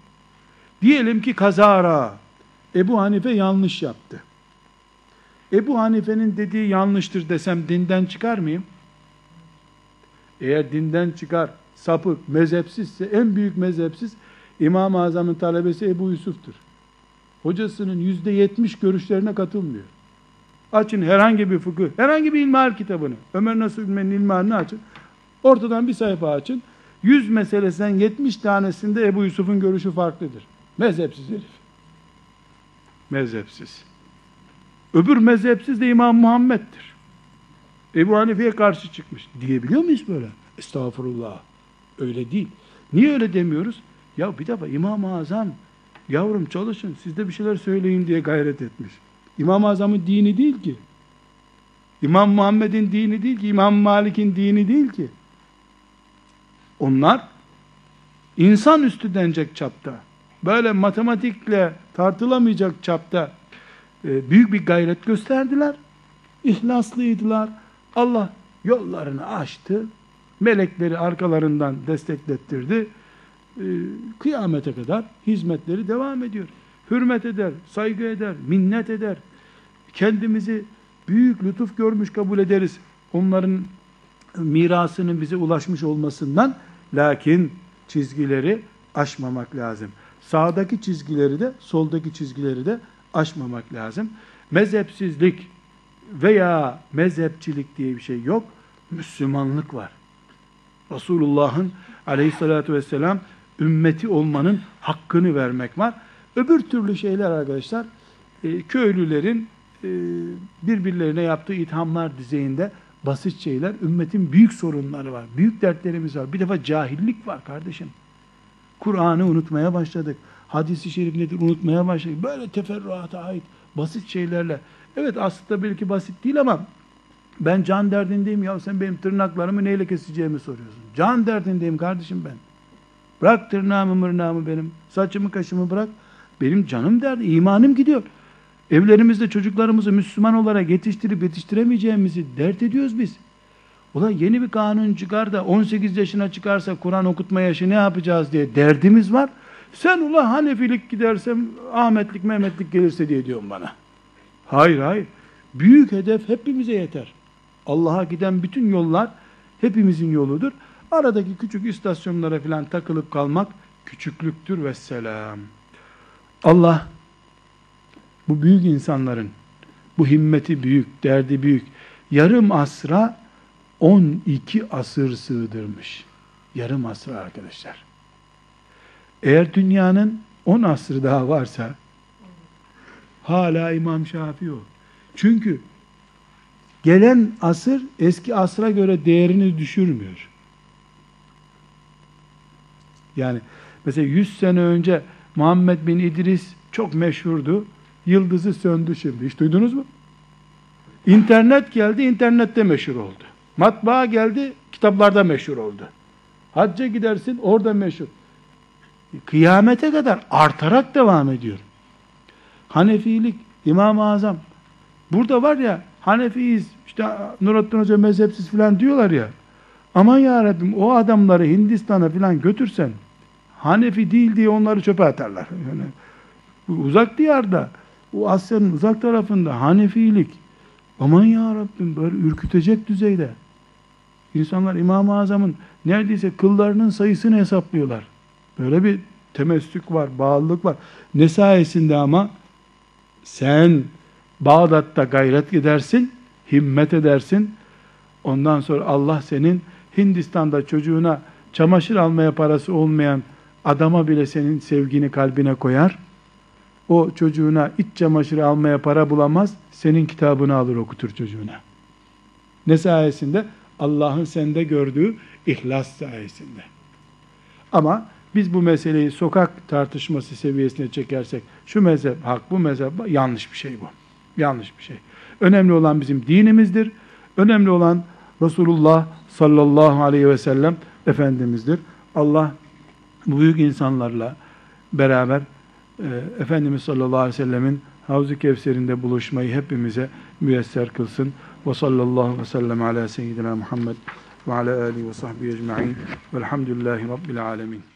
A: Diyelim ki kazara Ebu Hanife yanlış yaptı. Ebu Hanife'nin dediği yanlıştır desem dinden çıkar mıyım? Eğer dinden çıkar, sapık, mezhepsizse en büyük mezhepsiz İmam-ı Azam'ın talebesi Ebu Yusuf'tur. Hocasının yüzde yetmiş görüşlerine katılmıyor. Açın herhangi bir fıkıh, herhangi bir ilmihal kitabını, Ömer Nasuh İlmen'in ilmihalini açın. Ortadan bir sayfa açın. Yüz meselesinden yetmiş tanesinde Ebu Yusuf'un görüşü farklıdır. Mezhepsiz herif. Mezhepsiz. Öbür mezhepsiz de İmam Muhammed'dir. Ebu Hanife'ye karşı çıkmış. Diyebiliyor muyuz böyle? Estağfurullah. Öyle değil. Niye öyle demiyoruz? Ya bir defa İmam-ı Azam yavrum çalışın siz de bir şeyler söyleyin diye gayret etmiş. İmam-ı Azam'ın dini değil ki. İmam Muhammed'in dini değil ki. İmam Malik'in dini değil ki. Onlar insan üstü denecek çapta. Böyle matematikle tartılamayacak çapta e, büyük bir gayret gösterdiler. İhlaslıydılar. Allah yollarını açtı. Melekleri arkalarından desteklettirdi. E, kıyamete kadar hizmetleri devam ediyor. Hürmet eder, saygı eder, minnet eder. Kendimizi büyük lütuf görmüş kabul ederiz. Onların mirasının bize ulaşmış olmasından lakin çizgileri aşmamak lazım. Sağdaki çizgileri de soldaki çizgileri de aşmamak lazım. Mezhepsizlik veya mezhepçilik diye bir şey yok. Müslümanlık var. Resulullah'ın aleyhissalatü vesselam ümmeti olmanın hakkını vermek var. Öbür türlü şeyler arkadaşlar e, köylülerin e, birbirlerine yaptığı ithamlar düzeyinde basit şeyler. Ümmetin büyük sorunları var. Büyük dertlerimiz var. Bir defa cahillik var kardeşim. Kur'an'ı unutmaya başladık. Hadisi şerif nedir unutmaya başladık. Böyle teferruata ait basit şeylerle. Evet aslında belki basit değil ama ben can derdindeyim ya sen benim tırnaklarımı neyle keseceğimi soruyorsun. Can derdindeyim kardeşim ben. Bırak tırnağımı mırnağımı benim. Saçımı kaşımı bırak. Benim canım derdi. imanım gidiyor. Evlerimizde çocuklarımızı Müslüman olarak yetiştirip yetiştiremeyeceğimizi dert ediyoruz biz. Ulan yeni bir kanun çıkar da 18 yaşına çıkarsa Kur'an okutma yaşı ne yapacağız diye derdimiz var. Sen ulan Hanefilik gidersem Ahmetlik Mehmetlik gelirse diye diyorum bana. Hayır hayır. Büyük hedef hepimize yeter. Allah'a giden bütün yollar hepimizin yoludur. Aradaki küçük istasyonlara falan takılıp kalmak küçüklüktür ve selam. Allah bu büyük insanların bu himmeti büyük, derdi büyük. Yarım asra 12 asır sığdırmış. Yarım asra arkadaşlar. Eğer dünyanın 10 asrı daha varsa hala İmam Şafii o. Çünkü gelen asır eski asra göre değerini düşürmüyor. Yani mesela 100 sene önce Muhammed bin İdris çok meşhurdu. Yıldızı söndü şimdi. Hiç duydunuz mu? İnternet geldi, internette meşhur oldu. Matbaa geldi, kitaplarda meşhur oldu. Hacca gidersin, orada meşhur. Kıyamete kadar artarak devam ediyor. Hanefilik, İmam-ı Azam. Burada var ya, Hanefiyiz, işte Nurattin Hoca mezhepsiz falan diyorlar ya. Aman ya Rabbim o adamları Hindistan'a falan götürsen, Hanefi değil diye onları çöpe atarlar. Yani, uzak diyarda, o Asya'nın uzak tarafında Hanefilik, aman ya Rabbim böyle ürkütecek düzeyde. İnsanlar İmam-ı Azam'ın neredeyse kıllarının sayısını hesaplıyorlar. Böyle bir temessük var, bağlılık var. Ne sayesinde ama sen Bağdat'ta gayret edersin, himmet edersin. Ondan sonra Allah senin Hindistan'da çocuğuna çamaşır almaya parası olmayan adama bile senin sevgini kalbine koyar. O çocuğuna iç çamaşırı almaya para bulamaz, senin kitabını alır okutur çocuğuna. Ne sayesinde? Allah'ın sende gördüğü ihlas sayesinde. Ama biz bu meseleyi sokak tartışması seviyesine çekersek, şu mezhep hak, bu mezhep yanlış bir şey bu. Yanlış bir şey. Önemli olan bizim dinimizdir. Önemli olan Resulullah sallallahu aleyhi ve sellem Efendimiz'dir. Allah bu büyük insanlarla beraber e, Efendimiz sallallahu aleyhi ve sellemin Havz-ı Kevser'inde buluşmayı hepimize müyesser kılsın. Ve sallallahu ve sellem ala seyyidina Muhammed ve ala alihi ve sahbihi ecma'in velhamdülillahi rabbil alemin.